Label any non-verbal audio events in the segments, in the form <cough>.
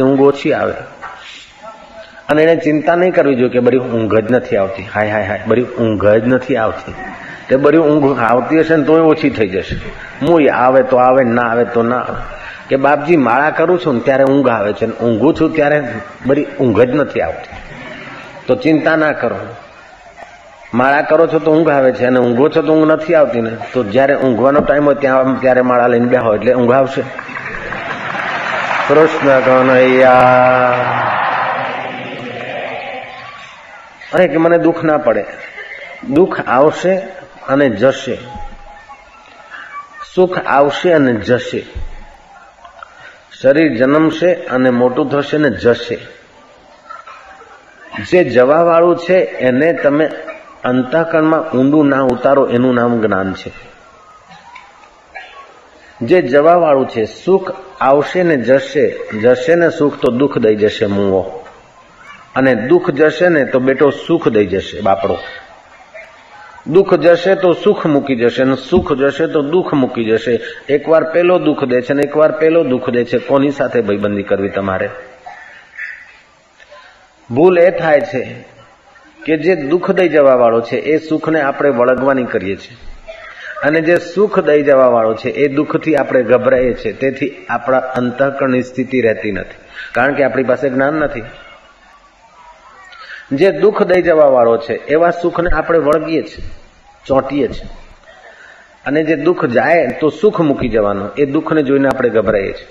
ઊંઘ ઓછી આવે. અને એને ચિંતા નહીં કરવી જોઈએ કે બધી ઊંઘ જ નથી આવતી. હાય હાય હાય, બધી ઊંઘ જ નથી આવતી. તે બધી ઊંઘ આવતી હશે ને તોય ઓછી થઈ જશે. મુય આવે તો આવે, ના આવે તો ના આવે. કે બાપજી, માળા કરું છું ને ત્યારે ઊંઘ આવે છે ઊંઘું છું ત્યારે બધી ઊંઘ જ નથી આવતી. તો ચિંતા ના કરો. માળા કરો છો તો ઊંઘ આવે છે અને ઊંઘો છો તો ઊંઘ નથી આવતી ને. તો જ્યારે ઊંઘવાનો ટાઈમ હોય ત્યાં ત્યારે માળા લઈને બેહો એટલે ઊંઘ આવશે. કૃષ્ણ કનૈયા અરે, કે મને દુઃખ ના પડે. દુઃખ આવશે અને જશે. સુખ આવશે અને જશે. શરીર જન્મશે અને મોટું થશે ને જશે. જે જવા વાળું છે, એને તમે અંતઃકરણમાં ઊંડું ના ઉતારો, એનું નામ જ્ઞાન છે. જે જવા વાળું છે, સુખ આવશે ને જશે જશે ને સુખ તો દુઃખ દઈ જશે મૂવો. અને દુઃખ જશે ને તો બેટો સુખ દઈ જશે, બાપડો. દુઃખ જશે તો સુખ મૂકી જશે અને સુખ જશે તો દુઃખ મૂકી જશે. એકવાર પેલો દુઃખ દે છે ને એકવાર પેલો દુઃખ દે છે, કોની સાથે ભાઈબંધી કરવી તમારે? ભૂલ એ થાય છે કે જે દુઃખ દઈ જવા વાળો છે, એ સુખને આપણે વળગવાની કરીએ છીએ. અને જે સુખ દઈ જવા વાળો છે, એ દુઃખથી આપણે ગભરાઈએ છીએ. તેથી આપણા અંતઃકરણની સ્થિતિ રહેતી નથી. કારણ કે આપણી પાસે જ્ઞાન નથી. જે દુઃખ દઈ જવા વાળો છે, એવા સુખને આપણે વળગીએ છીએ, ચોંટીએ છીએ. અને જે દુઃખ જાય, તો સુખ મૂકી જવાનું, એ દુઃખને જોઈને આપણે ગભરાઈએ છીએ.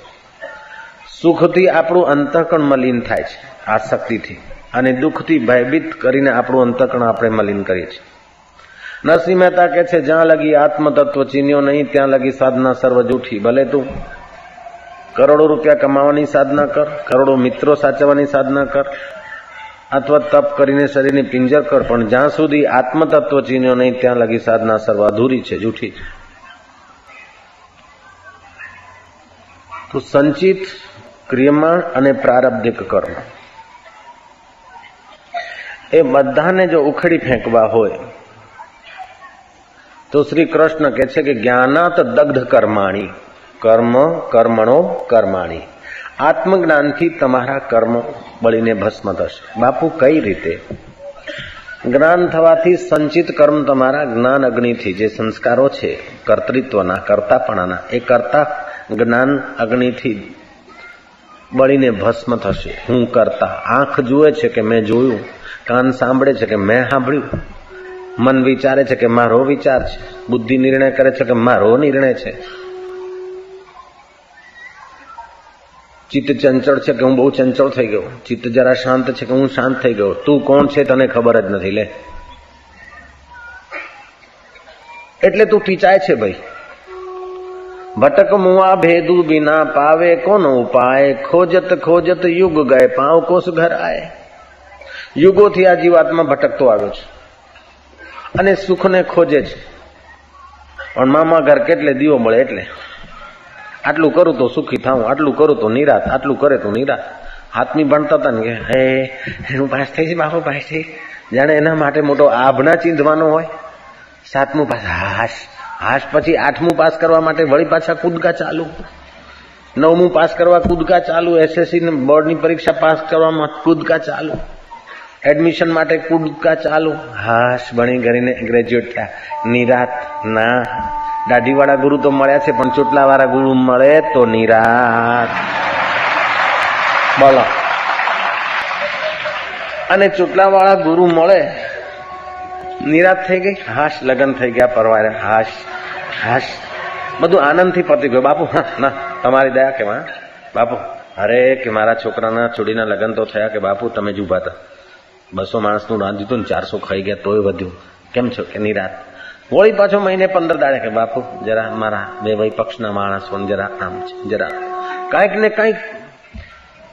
સુખથી આપણું અંતઃકરણ મલિન થાય છે, આસક્તિથી. અને દુઃખથી ભયભીત કરીને આપણું અંતઃકરણ આપણે મલિન કરીએ છીએ. નરસિંહ મહેતા કહે છે, જ્યાં લગી આત્મ તત્વ ચીન્યો નહીં, ત્યાં લગી સાધના સર્વ જૂઠી. ભલે તું કરોડો રૂપિયા કમાવાની સાધના કર, કરોડો મિત્રો સાચવવાની સાધના કર, અથવા તપ કરીને શરીરની પિંજર કર, પણ જ્યાં સુધી આત્મતત્વ ચીન્યો નહીં, ત્યાં લગી સાધના સર્વ અધૂરી છે, જૂઠી છે. તો સંચિત, ક્રિયમાણ અને પ્રારબ્ધિક કર્મ. એ બધાને જો ઉખડી ફેંકવા હોય તો શ્રી કૃષ્ણ કહે છે કે જ્ઞાનાત દગ્ધ કર્માણી. કર્મ, કર્મણો, કર્માણી. આત્મજ્ઞાનથી તમારા કર્મ બળીને ભસ્મ થશે. બાપુ, કઈ રીતે? જ્ઞાન થવાથી સંચિત કર્મ તમારા જ્ઞાન અગ્નિથી, જે સંસ્કારો છે, કર્તૃત્વના, કર્તાપણાના, એ કરતા જ્ઞાન અગ્નિથી બળીને ભસ્મ થશે. હું કરતા. આંખ જુએ છે કે મેં જોયું. કાન સાંભળે છે કે મેં સાંભળ્યું. મન વિચારે છે કે મારો વિચાર છે. બુદ્ધિ નિર્ણય કરે છે કે મારો નિર્ણય છે. ચિત્ત ચંચળ છે કે હું બહુ ચંચળ થઈ ગયો. ચિત્ત જરા શાંત છે કે હું શાંત થઈ ગયો. તું કોણ છે તને ખબર જ નથી, લે. એટલે તું ટીચાય છે ભાઈ. ભટક મુઆ ભેદુ બિના પાવે કોનો ઉપાય? ખોજત ખોજત યુગ ગયે, પાવ કોસ ઘર આય. યુગોથી આ જીવાતમાં ભટકતો આવ્યો છે. અને સુખને ખોજે છે. પણ મામા ઘર કેટલે દીવો મળે એટલે? આટલું કરું તો સુખી થાઉં, આટલું કરું તો નિરાત આટલું કરે તો નિરાત હાથમી ભણતા હતા ને કે, હે હું પાસ થઈ છે, બાપુ પાસ થઈ. જાણે એના માટે મોટો આભના ચીંધવાનો હોય. સાતમું પાસ, હાશ હાશ પછી આઠમું પાસ કરવા માટે વળી પાછા કૂદકા ચાલુ. નવમું પાસ કરવા કૂદકા ચાલુ એસએસસી બોર્ડની પરીક્ષા પાસ કરવામાં કૂદકા ચાલુ. એડમિશન માટે કૂદકા ચાલુ. હાશ, ભણી કરીને ગ્રેજ્યુએટ થયા. નિરાત. ના. દાઢીવાળા ગુરુ તો મળ્યા છે, પણ ચોટલાવાળા ગુરુ મળે તો નિરાત. બોલો. અને ચોટલાવાળા ગુરુ મળે. નિરાત થઈ ગઈ? હાશ, લગ્ન થઈ ગયા, પરવારે. હાશ હાશ. બધું આનંદથી પતી ગયું બાપુ ના, તમારી દયા કે બાપુ, અરે, કે મારા છોકરાના છોડીના લગ્ન તો થયા કે બાપુ, તમે જ ઊભા હતા. બસો માણસનું રાંધ્યું ને ચારસો ખાઈ ગયા તોય વધ્યું કેમ છો કે નિરાત વળી પાછો મહિને પંદર દાડે કે બાપુ જરા મારા બે ભાઈ પક્ષના માણસ પણ જરા આમ છે જરા કાંઈક ને કાંઈક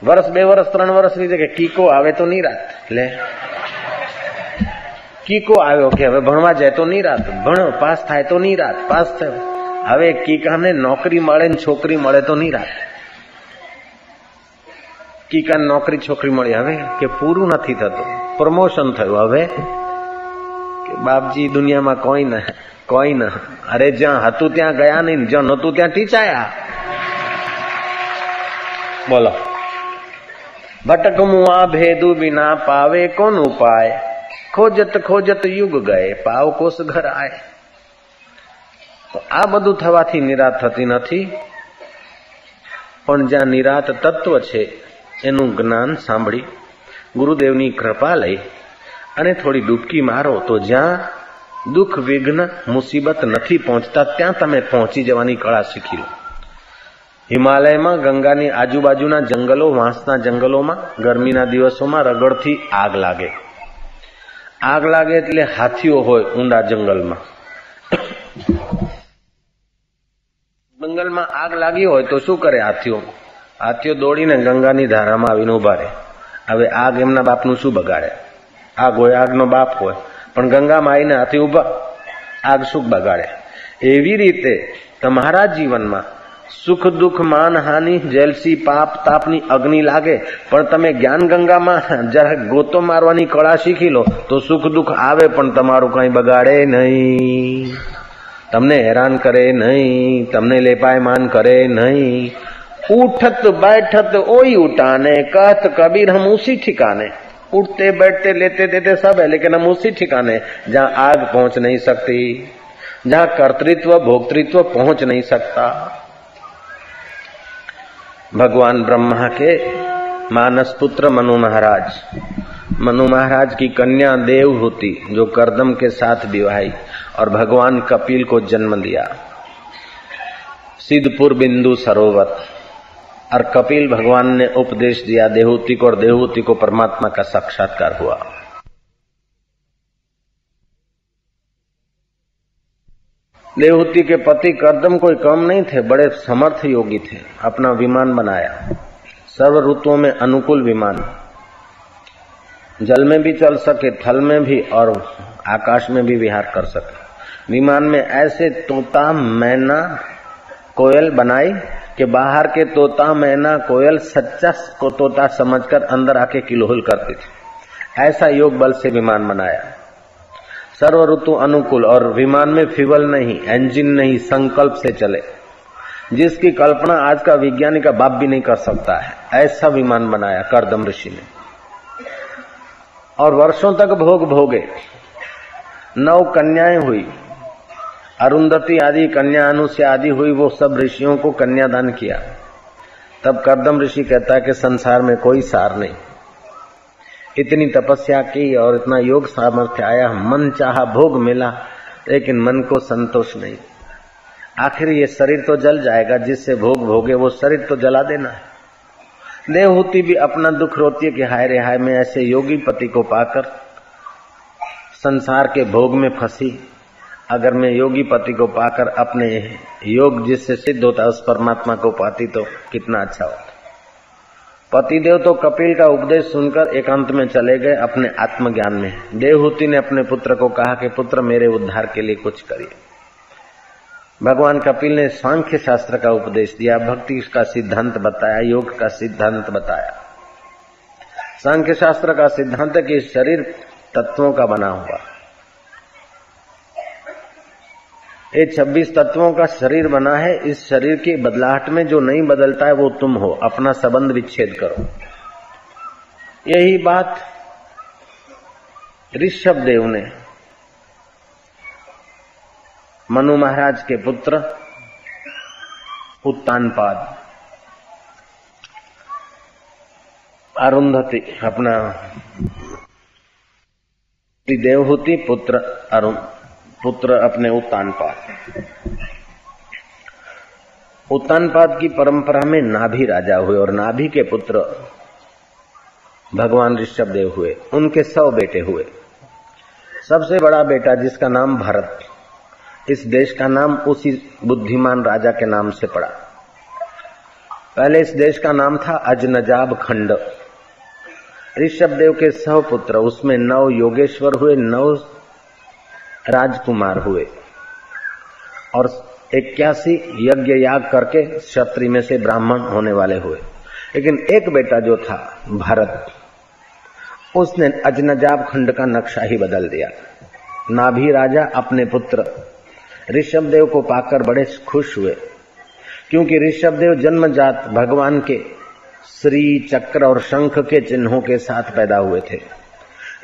વર્ષ બે વર્ષ ત્રણ વર્ષ રીતે કે કીકો આવે તો નિરાત લે કીકો આવ્યો કે હવે ભણવા જાય તો નિરાત ભણો પાસ થાય તો નિરાત પાસ થયો હવે કીકાને નોકરી મળે ને છોકરી મળે તો નિરાત કીકાને નોકરી છોકરી મળી હવે કે પૂરું નથી થતું પ્રમોશન થયું. હવે કે બાપજી, દુનિયામાં કોઈ ના કોઈ ના. અરે જ્યાં હતું ત્યાં ગયા નહીં, જ્યાં નહોતું ત્યાં ટીચાયા. બોલો. ભટકમું આ ભેદુ બિના પાવે કોન ઉપાય ખોજત ખોજત યુગ ગયે, પાવ કોષ ઘર આય. તો આ બધું થવાથી નિરાત થતી નથી. પણ જ્યાં નિરાત તત્વ છે, એનું જ્ઞાન સાંભળી ગુરુદેવની કૃપા લઈ અને થોડી ડૂબકી મારો તો જ્યાં દુઃખ, વિઘ્ન, મુસીબત નથી પહોંચતા, ત્યાં તમે પહોંચી જવાની કળા શીખી લો. હિમાલયમાં, ગંગાની આજુબાજુના જંગલો, વાંસના જંગલોમાં, ગરમીના દિવસોમાં રગડથી આગ લાગે. આગ લાગે એટલે હાથીઓ હોય ઊંડા જંગલમાં. જંગલમાં આગ લાગી હોય તો શું કરે હાથીઓ? હાથીઓ દોડીને ગંગાની ધારામાં આવીને ઊભા રહે. હવે આગ એમના બાપનું શું બગાડે આગ હોય આગનો બાપ હોય પણ ગંગામાં આવીને હાથી ઉભા આગ સુખ બગાડે એવી રીતે તમારા જીવનમાં સુખ દુઃખ માન હાનિ જેલસી પાપ તાપની અગ્નિ લાગે પણ તમે જ્ઞાન ગંગામાં જરા ગોતો મારવાની કળા શીખી લો તો સુખ દુઃખ આવે પણ તમારું કઈ બગાડે નહીં તમને હેરાન કરે નહીં તમને લેપાયમાન કરે નહીં उठत बैठत ओई उठाने, कहत, कबीर, हम उसी ठिकाने। उठते, बैठते, लेते, देते सब है, लेकिन हम उसी ठिकाने, जहाँ आग पहुँच नहीं सकती, जहाँ कर्तृत्व, भोक्तृत्व पहुँच नहीं सकता। भगवान ब्रह्मा के मानस पुत्र मनु महाराज। मनु महाराज की कन्या देवहूति जो करदम के साथ विवाही, और भगवान कपिल को जन्म दिया। सिद्धपुर बिंदु सरोवर। और कपिल भगवान ने उपदेश दिया, देहूति को और देहूति को परमात्मा का साक्षात्कार हुआ। देवहूति के पति करदम कोई कम नहीं थे, बड़े समर्थ योगी थे, अपना विमान बनाया। सर्व ऋतुओं में अनुकूल विमान। जल में भी चल सके, थल में भी और आकाश में भी विहार कर सके। विमान में ऐसे तोता, मैना, कोयल बनाई कि बाहर के तोता मैना कोयल सच्चा को तोता समझकर अंदर आके किलोहल करते थे। ऐसा योग बल से विमान बनाया। सर्व ऋतु अनुकूल और विमान में फ्यूल नहीं इंजन नहीं, संकल्प से चले। जिसकी कल्पना आज का विज्ञानी का बाप भी नहीं कर सकता है। ऐसा विमान बनाया करदम ऋषि ने। और वर्षों तक भोग भोगे। नौ कन्याएँ हुई। अरुंधति आदि, कन्या अनुष्या आदि हुई, वो सब ऋषियों को कन्यादान किया। तब करदम ऋषि कहता है कि संसार में कोई सार नहीं। इतनी तपस्या की और इतना योग सामर्थ्य आया, मन चाहा भोग मिला, लेकिन मन को संतोष नहीं। आखिर ये शरीर तो जल जाएगा, जिससे भोग भोगे, वो शरीर तो जला देना है। देवहूति भी अपना दुख रोती है कि हाय रे हाय, में ऐसे योगी पति को पाकर संसार के भोग में फंसी। अगर मैं योगी पति को पाकर अपने योग जिससे सिद्ध होता है, उस परमात्मा को पाती तो कितना अच्छा होता। पतिदेव तो कपिल का उपदेश सुनकर एकांत में चले गए अपने आत्मज्ञान में। देवहूति ने अपने पुत्र को कहा कि, पुत्र, मेरे उद्धार के लिए कुछ करिए। भगवान कपिल ने सांख्य शास्त्र का उपदेश दिया, भक्ति का सिद्धांत बताया, योग का सिद्धांत बताया। सांख्य शास्त्र का सिद्धांत कि शरीर तत्वों का बना हुआ। ये 26 तत्वों का शरीर बना है, इस शरीर की बदलाहट में जो नहीं बदलता है, वो तुम हो। अपना संबंध विच्छेद करो। यही बात ऋषभ देव ने, मनु महाराज के पुत्र उत्तानपाद अरुंधति, अपना, देवहूति पुत्र अरुण पुत्र अपने उत्तानपाद। उत्तानपाद की परंपरा में नाभि राजा हुए और नाभि के पुत्र भगवान ऋषभ देव हुए, उनके सौ बेटे हुए। सबसे बड़ा बेटा जिसका नाम भरत, इस देश का नाम उसी बुद्धिमान राजा के नाम से पड़ा। पहले इस देश का नाम था अजनजाब खंड। ऋषभ देव के सौ पुत्र, उसमें नौ योगेश्वर हुए, नौ राजकुमार हुए और इक्यासी यज्ञ याग करके क्षत्रि में से ब्राह्मण होने वाले हुए। लेकिन एक बेटा जो था, भारत, उसने अजनजाब खंड का नक्शा ही बदल दिया। नाभि राजा अपने पुत्र ऋषभ देव को पाकर बड़े खुश हुए, क्योंकि ऋषभ देव जन्मजात भगवान के श्री चक्र और शंख के चिन्हों के साथ पैदा हुए थे।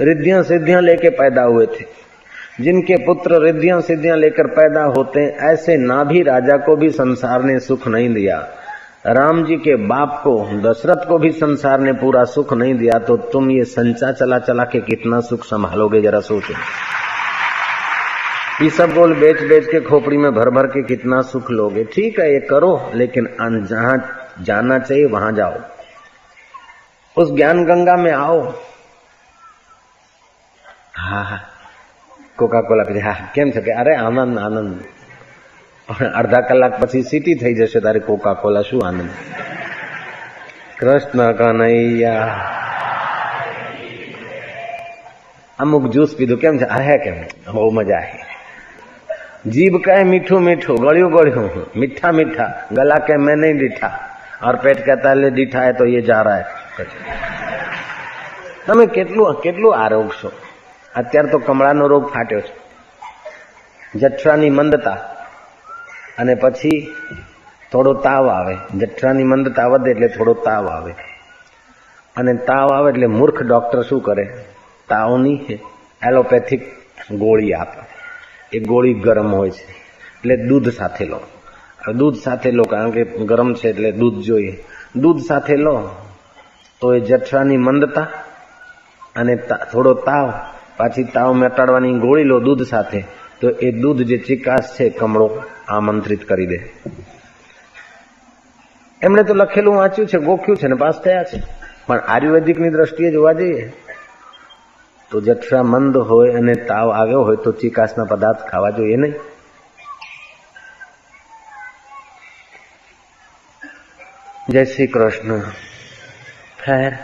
रिद्धियाँ सिद्धियाँ लेके पैदा हुए थे। जिनके पुत्र रिद्धियाँ सिद्धियाँ लेकर पैदा होते हैं, ऐसे नाभि राजा को भी संसार ने सुख नहीं दिया। राम जी के बाप को, दशरथ को भी संसार ने पूरा सुख नहीं दिया तो तुम ये संचा चला चला के कितना सुख संभालोगे, जरा सोचो। ये सब गोल बेच बेच के खोपड़ी में भर भर के कितना सुख लोगे। ठीक है, ये करो, लेकिन जहाँ जाना चाहिए, वहाँ जाओ। उस ज्ञान गंगा में आओ। હા હા કોકા કોલા પછી હા કેમ છે કે અરે આનંદ આનંદ પણ અડધા કલાક પછી સીટી થઈ જશે તારે કોકા કોલા શું આનંદ કૃષ્ણ કનૈયા અમુક જ્યુસ પીધું કેમ છે હે કેમ બહુ મજા આવી जीभ कहे मीठू मीठू गड़ियो गड़ियो मीठा मीठा गला के मैं नहीं डीठा और पेट कहता है ले डीठा है तो ये जा रहा है તમે કેટલું કેટલું આરોગશો અત્યારે તો કમળાનો રોગ ફાટ્યો છે. જઠરાની મંદતા અને પછી થોડો તાવ આવે. જઠરાની મંદતા વધે એટલે થોડો તાવ આવે. અને તાવ આવે એટલે મૂર્ખ ડૉક્ટર શું કરે? તાવની એલોપેથિક ગોળી આપે. એ ગોળી ગરમ હોય છે. એટલે દૂધ સાથે લો. દૂધ સાથે લો કારણ કે ગરમ છે એટલે દૂધ જોઈએ. દૂધ સાથે લો તો એ જઠરાની મંદતા અને થોડો તાવ પાછી તાવ મટાડવાની ગોળી લો દૂધ સાથે, તો એ દૂધ જે ચિકાસ છે કમળો આમંત્રિત કરી દે. એમણે તો લખેલું વાંચ્યું છે, ગોખ્યું છે ને પાસ થયા છે. પણ આયુર્વેદિકની દ્રષ્ટિએ જોવા જઈએ, તો જઠરા મંદ હોય અને તાવ આવ્યો હોય તો ચિકાસના પદાર્થ ખાવા જોઈએ નહીં. જય શ્રી કૃષ્ણ. ખેર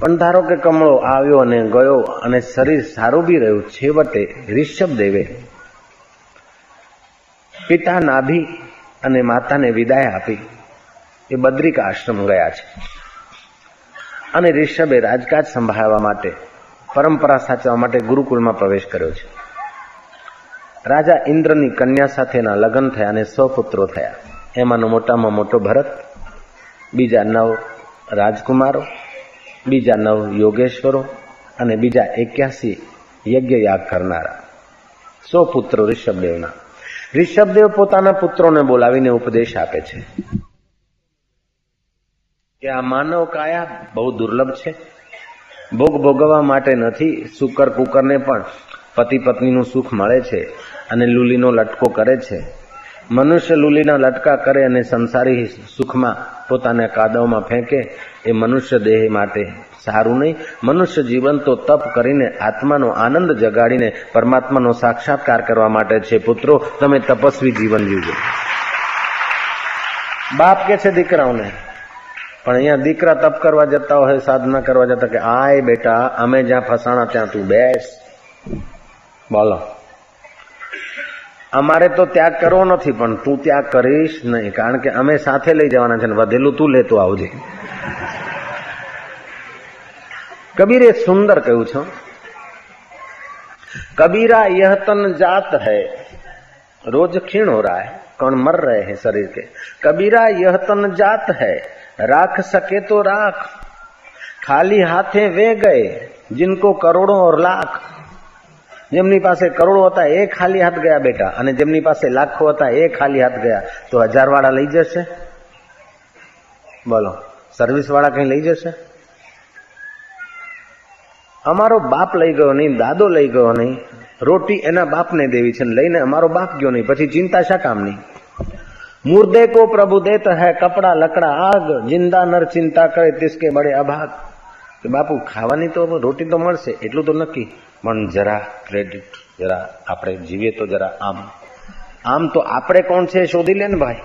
પણ ધારો કે કમળો આવ્યો અને ગયો અને શરીર સારું બી રહ્યું, છેવટે રિષભ દેવે પિતા નાભી અને માતાને વિદાય આપી. એ બદ્રિક આશ્રમ ગયા છે. અને રિષભે રાજકાજ સંભાળવા માટે, પરંપરા સાચવા માટે ગુરુકુળમાં પ્રવેશ કર્યો છે. રાજા ઇન્દ્રની કન્યા સાથેના લગ્ન થયા અને સો પુત્રો થયા. એમાંનો મોટામાં મોટો ભરત, બીજા નવ રાજકુમારો બીજા નવ યોગેશ્વરો અને બીજા એક્યાસી યજ્ઞ યાગ કરનારા. સો પુત્રો ઋષભદેવના. ઋષભદેવ પોતાના પુત્રોને બોલાવીને ઉપદેશ આપે છે કે આ માનવ કાયા બહુ દુર્લભ છે. ભોગ ભોગવવા માટે નથી, સુકર કુકરને પણ પતિ પત્નીનું સુખ મળે છે અને લુલીનો લટકો કરે છે. મનુષ્ય લુલીના લટકા કરે અને સંસારી સુખમાં પોતાના કાદવમાં ફેંકે એ મનુષ્ય દેહ માટે સારું નહીં મનુષ્ય જીવન તો તપ કરીને આત્માનો આનંદ જગાડીને પરમાત્માનો સાક્ષાત્કાર કરવા માટે છે પુત્રો તમે તપસ્વી જીવન જીવજો બાપ કે છે દીકરાઓને પણ અહીંયા દીકરા તપ કરવા જતા હોય સાધના કરવા જતા કે આય બેટા અમે જ્યાં ફસાણા ત્યાં તું બેસ બોલો અમારે તો ત્યાગ કરવો નથી પણ તું ત્યાગ કરીશ નહીં કારણ કે અમે સાથે લઈ જવાના છે ને વધેલું તું લેતો આવજે કબીરે સુંદર કહ્યું છે कबीरा यह तन जात है रोज क्षीण हो रहा है कौन मर रहे हैं शरीर के कबीरा यह तन जात है राख सके तो राख ખાલી હાથે વે ગયે जिनको કરોડો और લાખ જેમની પાસે કરોડો હતા એ ખાલી હાથ ગયા બેટા. અને જેમની પાસે લાખો હતા એ ખાલી હાથ ગયા. તો હજાર વાળા લઈ જશે? બોલો સર્વિસ વાળા કઈ લઈ જશે? અમારો બાપ લઈ ગયો નહીં, દાદો લઈ ગયો નહીં. રોટી એના બાપને દેવી છે લઈને અમારો બાપ ગયો નહીં. પછી ચિંતા શા કામની? મુર્દે કો પ્રભુ દેત હૈ, કપડા, લકડા, આગ, જિંદા નર ચિંતા કરે, તિસકે બડે અભાગ. કે બાપુ, ખાવાની તો રોટી તો મળશે, એટલું તો નક્કી. પણ જરા ક્રેડિટ જરા આપણે જીવીએ તો જરા આમ. આમ તો આપણે કોણ છે શોધી લે ને ભાઈ.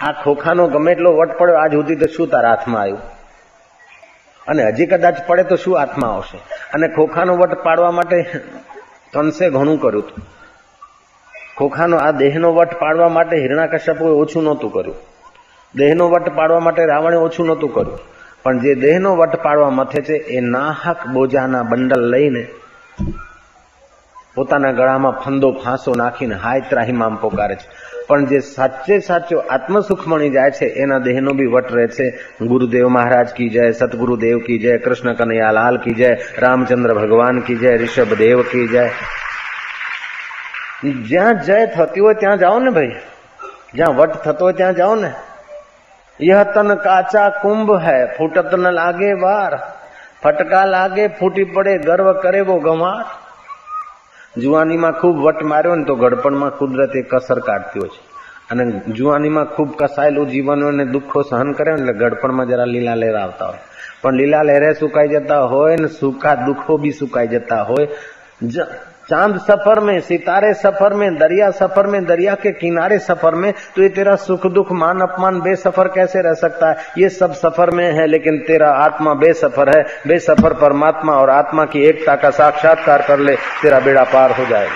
આ ખોખાનો ગમે એટલો વટ પડ્યો, આજ સુધી તો શું તારા હાથમાં આવ્યું? અને હજી કદાચ પડે તો શું હાથમાં આવશે? અને ખોખાનો વટ પાડવા માટે કંસે ઘણું કર્યું હતું ખોખાનો, આ દેહનો વટ પાડવા માટે હિરણાકશ્યપોએ ઓછું નહોતું કર્યું. દેહનો વટ પાડવા માટે રાવણે ઓછું નહોતું કર્યું. પણ જે દેહનો વટ પાડવા મથે છે, એ નાહક બોજાના બંડલ લઈને પોતાના ગળામાં ફંદો ફાંસો નાખીને હાય ત્રાહીમામ પોકારે છે. પણ જે સાચે સાચો આત્મસુખ મળી જાય છે, એના દેહનો બી વટ રહે છે. ગુરુદેવ મહારાજ કી જય, સદગુરુદેવ કી જય, કૃષ્ણ કનૈયા લાલ કી જય, રામચંદ્ર ભગવાન કી જય, ઋષભ દેવ કી જય. જ્યાં જય થતી હોય ત્યાં જાઓ ને ભાઈ. જ્યાં વટ થતો હોય ત્યાં જાઓ ને. यह तन काचा कुंभ है फूटत न लागे बार ફટકા લાગે ફૂટી પડે ગર્વ કરે વો ગમાર જુવાનીમાં ખૂબ વટ માર્યો ને તો ગડપણમાં કુદરતે કસર કાઢતી હોય છે અને જુવાનીમાં ખૂબ કસાયેલું જીવન અને દુઃખો સહન કરે એટલે ગડપણમાં જરા લીલા લહેર આવતા હોય પણ લીલા લહેરે સુકાઈ જતા હોય ને સૂકા દુઃખો બી સુકાઈ જતા હોય चाँद सफ़र में, सितारे सफ़र में, दरिया सफ़र में, दरिया के किनारे सफ़र में तो ये तेरा सुख दुख, मान अपमान, बेसफर कैसे रह सकता है? ये सब सफ़र में है, लेकिन तेरा आत्मा बेसफर है। बेसफर परमात्मा और आत्मा की एकता का साक्षात्कार कर ले, तेरा बेड़ा पार हो जाएगा।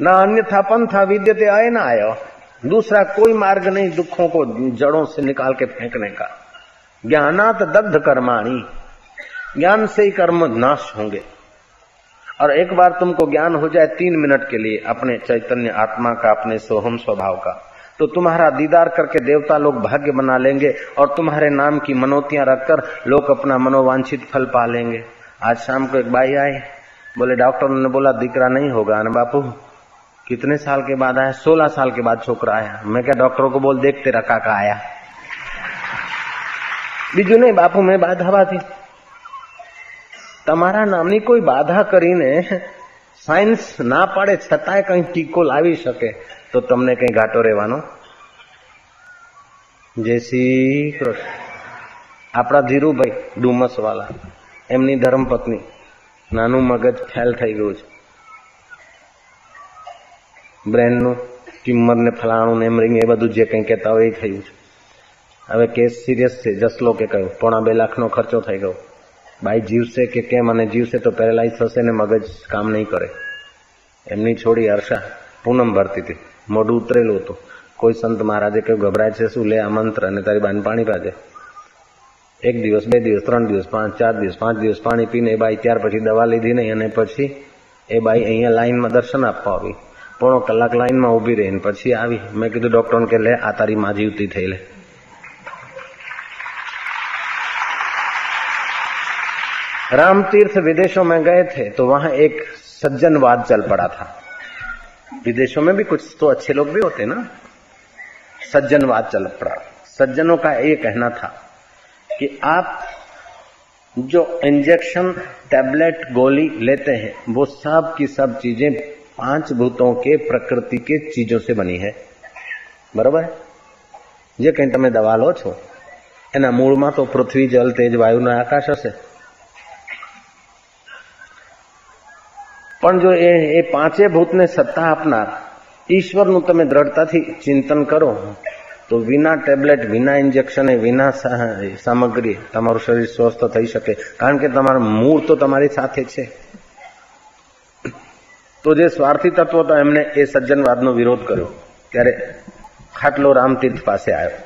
ना अन्यथा पंथा विद्यते आए ना आयो। दूसरा कोई मार्ग नहीं दुखों को जड़ों से निकाल के फेंकने का। ज्ञानात दग्ध कर्माणी। ज्ञान से ही कर्म नाश होंगे। और एक बार तुमको ज्ञान हो जाए तीन मिनट के लिए अपने चैतन्य आत्मा का, अपने सोहम स्वभाव का तो तुम्हारा दीदार करके देवता लोग भाग्य बना लेंगे और तुम्हारे नाम की मनोतियाँ रखकर लोग अपना मनोवांछित फल पा लेंगे। आज शाम को एक बाई आए, बोले, डॉक्टर ने बोला दिकरा नहीं होगा ना बापू? कितने साल के बाद आया? सोलह साल के बाद छोकरा आया। मैं क्या डॉक्टरों को बोल, देख तेरा काका आया। बीजू नहीं बापू, मैं बात हवा थी। તમારા નામની કોઈ બાધા કરીને સાયન્સ ના પાડે છતાંય કંઈ ટીકો લાવી શકે, તો તમને કંઈ ઘાટો રહેવાનો? જય શ્રી કૃષ્ણ. આપણા ધીરુભાઈ ડુમસવાલા, એમની ધર્મપત્ની. નાનું મગજ ફેલ થઈ ગયું છે. બ્રેનનું ટ્યુમર ને ફલાણું ને એમરિંગ એ બધું જે કંઈ કહેતા હોય એ થયું છે. હવે કેસ સિરિયસ છે જસલો કે કહ્યું. પોણા બે લાખનો ખર્ચો થઈ ગયો. બાઈ જીવશે કે કેમ અને જીવશે તો પેરેલાઇઝ થશે ને મગજ કામ નહીં કરે એમની છોડી હર્ષા પૂનમ ભરતી હતી મોઢું ઉતરેલું હતું કોઈ સંત મહારાજે કહ્યું ગભરાય છે શું લે આ મંત્ર અને તારી બાન પાણી પાજે એક દિવસ બે દિવસ ત્રણ દિવસ પાંચ ચાર દિવસ પાંચ દિવસ પાણી પીને એ બાઈ ત્યાર પછી દવા લીધી નહીં અને પછી એ બાઈ અહીંયા લાઈનમાં દર્શન આપવા આવી પોણો કલાક લાઈનમાં ઊભી રહીને પછી આવી મેં કીધું ડોક્ટરને કે લે આ તારી માં જીવતી થઈ લે राम तीर्थ विदेशों में गए थे तो वहां एक सज्जनवाद चल पड़ा था विदेशों में भी कुछ तो अच्छे लोग भी होते ना सज्जनवाद चल पड़ा सज्जनों का ये कहना था कि आप जो इंजेक्शन टैबलेट गोली लेते हैं वो सब की सब चीजें पांच भूतों के प्रकृति के चीजों से बनी है बराबर है જે કંઈ તમે દવા લો છો એના મૂળમાં તો પૃથ્વી જલ તેજ વાયુ આકાશ હશે પણ જો એ એ પાંચે ભૂતને સત્તા આપનાર, ઈશ્વરનું તમે દ્રઢતાથી ચિંતન કરો, તો વિના ટેબ્લેટ, વિના ઇન્જેક્શન, વિના સામગ્રી તમારું શરીર સ્વસ્થ થઈ શકે. કારણ કે તમારું મૂળ તો તમારી સાથે છે. તો જે સ્વાર્થી તત્વો હતા, એમણે એ સજ્જનવાદનો વિરોધ કર્યો. ત્યારે ખાટલો રામતીર્થ પાસે આવ્યો.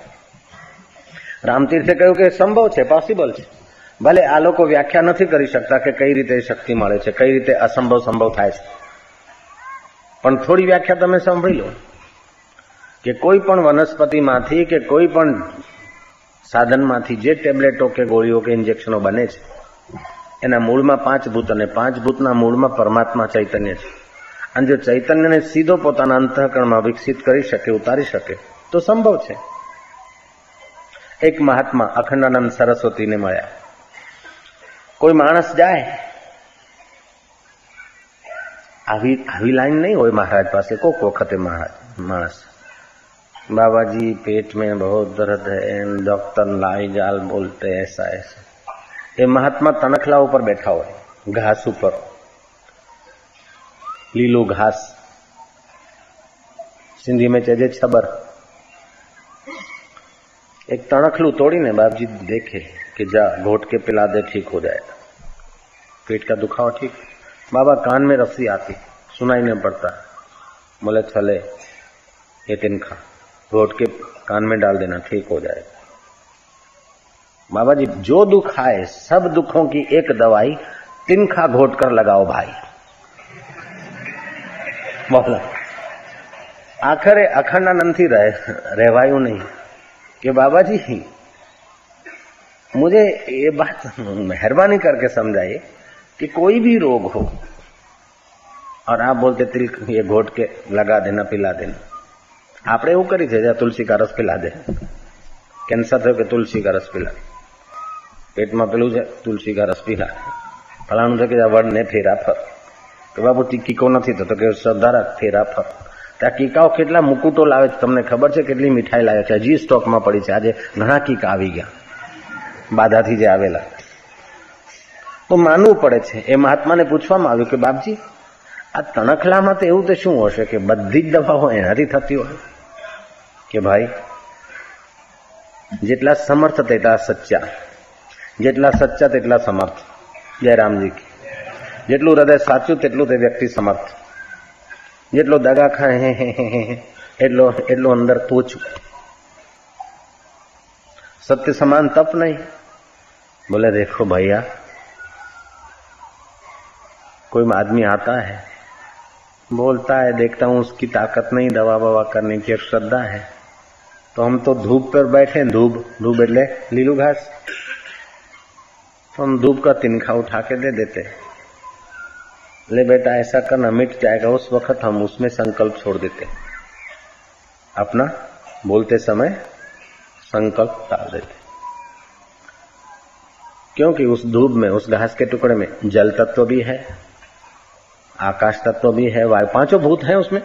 રામતીર્થે કહ્યું કે, સંભવ છે પોસિબલ છે. ભલે આ લોકો વ્યાખ્યા નથી કરી શકતા કે કઈ રીતે શક્તિ મળે છે, કઈ રીતે અસંભવ સંભવ થાય છે. પણ થોડી વ્યાખ્યા તમે સાંભળી લો કે કોઈ પણ વનસ્પતિમાંથી કે કોઈ પણ સાધનમાંથી જે ટેબ્લેટો કે ગોળીઓ કે ઇન્જેક્શનો બને છે, એના મૂળમાં પાંચ ભૂત અને પાંચ ભૂતના મૂળમાં પરમાત્મા ચૈતન્ય છે. અને જો ચૈતન્યને સીધો પોતાના અંતઃકરણમાં વિકસિત કરી શકે, ઉતારી શકે, તો સંભવ છે. એક મહાત્મા અખંડાનંદ સરસ્વતીને મળ્યા. કોઈ માણસ જાય આવી આવી લાઈન નહીં હોય મહારાજ પાસે કોક વખતે મહારાજ માણસ बाबा पेट में बहुत दर्द है डॉक्टर लाई जाल बोलते ऐसा ऐसा ये महात्मा तनखला ऊपर बैठा हुआ है घास ऊपर लीलो घास सिंधी में चेजे छबर एक तणखलू तोड़ी ने बाप जी देखे कि जा, घोट के पिला दे, ठीक हो जाएगा। पेट का दुखाव ठीक। बाबा, कान में रस्सी आती, सुनाई नहीं पड़ता। बोले, चले, ये तिनखा घोट के कान में डाल देना, ठीक हो जाएगा। बाबा जी, जो दुख आए, सब दुखों की एक दवाई, तिनखा घोट कर लगाओ भाई। बोला, आखिर अखंड ही रहे, रहवायु नहीं। कि बाबा जी मुझे ये बात <laughs> मेहरबानी करके समझाइए कि कोई भी रोग हो और आप बोलते तिल ये घोट के लगा देना पिला देना આપણે એવું કરી છે તુલસી કા રસ પીલા દે કેન્સર થયો કે તુલસી કા રસ પીલા પેટમાં પેલું છે તુલસી કા રસ પીલા ફલાણું છે કે વડ ને ફેરા ફર કે બાબુ કીકો નથી થતો કે શ્રદ્ધા ફેરા ફર ત્યાં કીકાઓ કેટલા મુકુટો લાવે છે તમને ખબર છે કેટલી મીઠાઈ લાવે છે હજી સ્ટોકમાં પડી છે આજે ઘણા કીકા આવી ગયા બાધાથી જે આવેલા તો માનવું પડે છે એ મહાત્માને પૂછવામાં આવ્યું કે બાપજી આ તણખલામાં તો એવું તો શું હશે કે બધી જ દવાઓ એનાથી થતી હોય કે ભાઈ જેટલા સમર્થ તેટલા સચ્ચા જેટલા સચ્ચા તેટલા સમર્થ જય રામજી જેટલું હૃદય સાચું તેટલું તે વ્યક્તિ સમર્થ જેટલો દગા ખાય હે હે એટલો એટલો અંદર તોચું સત્ય સમાન તપ નહીં बोले देखो भैया कोई आदमी आता है बोलता है देखता हूं उसकी ताकत नहीं दवा ववा करने की श्रद्धा है तो हम तो धूप पर बैठे धूप धूप એટલે લીલું घास तो हम धूप का तिनखा उठा के दे देते ले बेटा ऐसा करना मिट जाएगा उस वक्त हम उसमें संकल्प छोड़ देते अपना बोलते समय संकल्प डाल देते क्योंकि उस धूप में, उस घास के टुकड़े में जल तत्व भी है, आकाश तत्व भी है, वायु, पाँचों भूत हैं उसमें।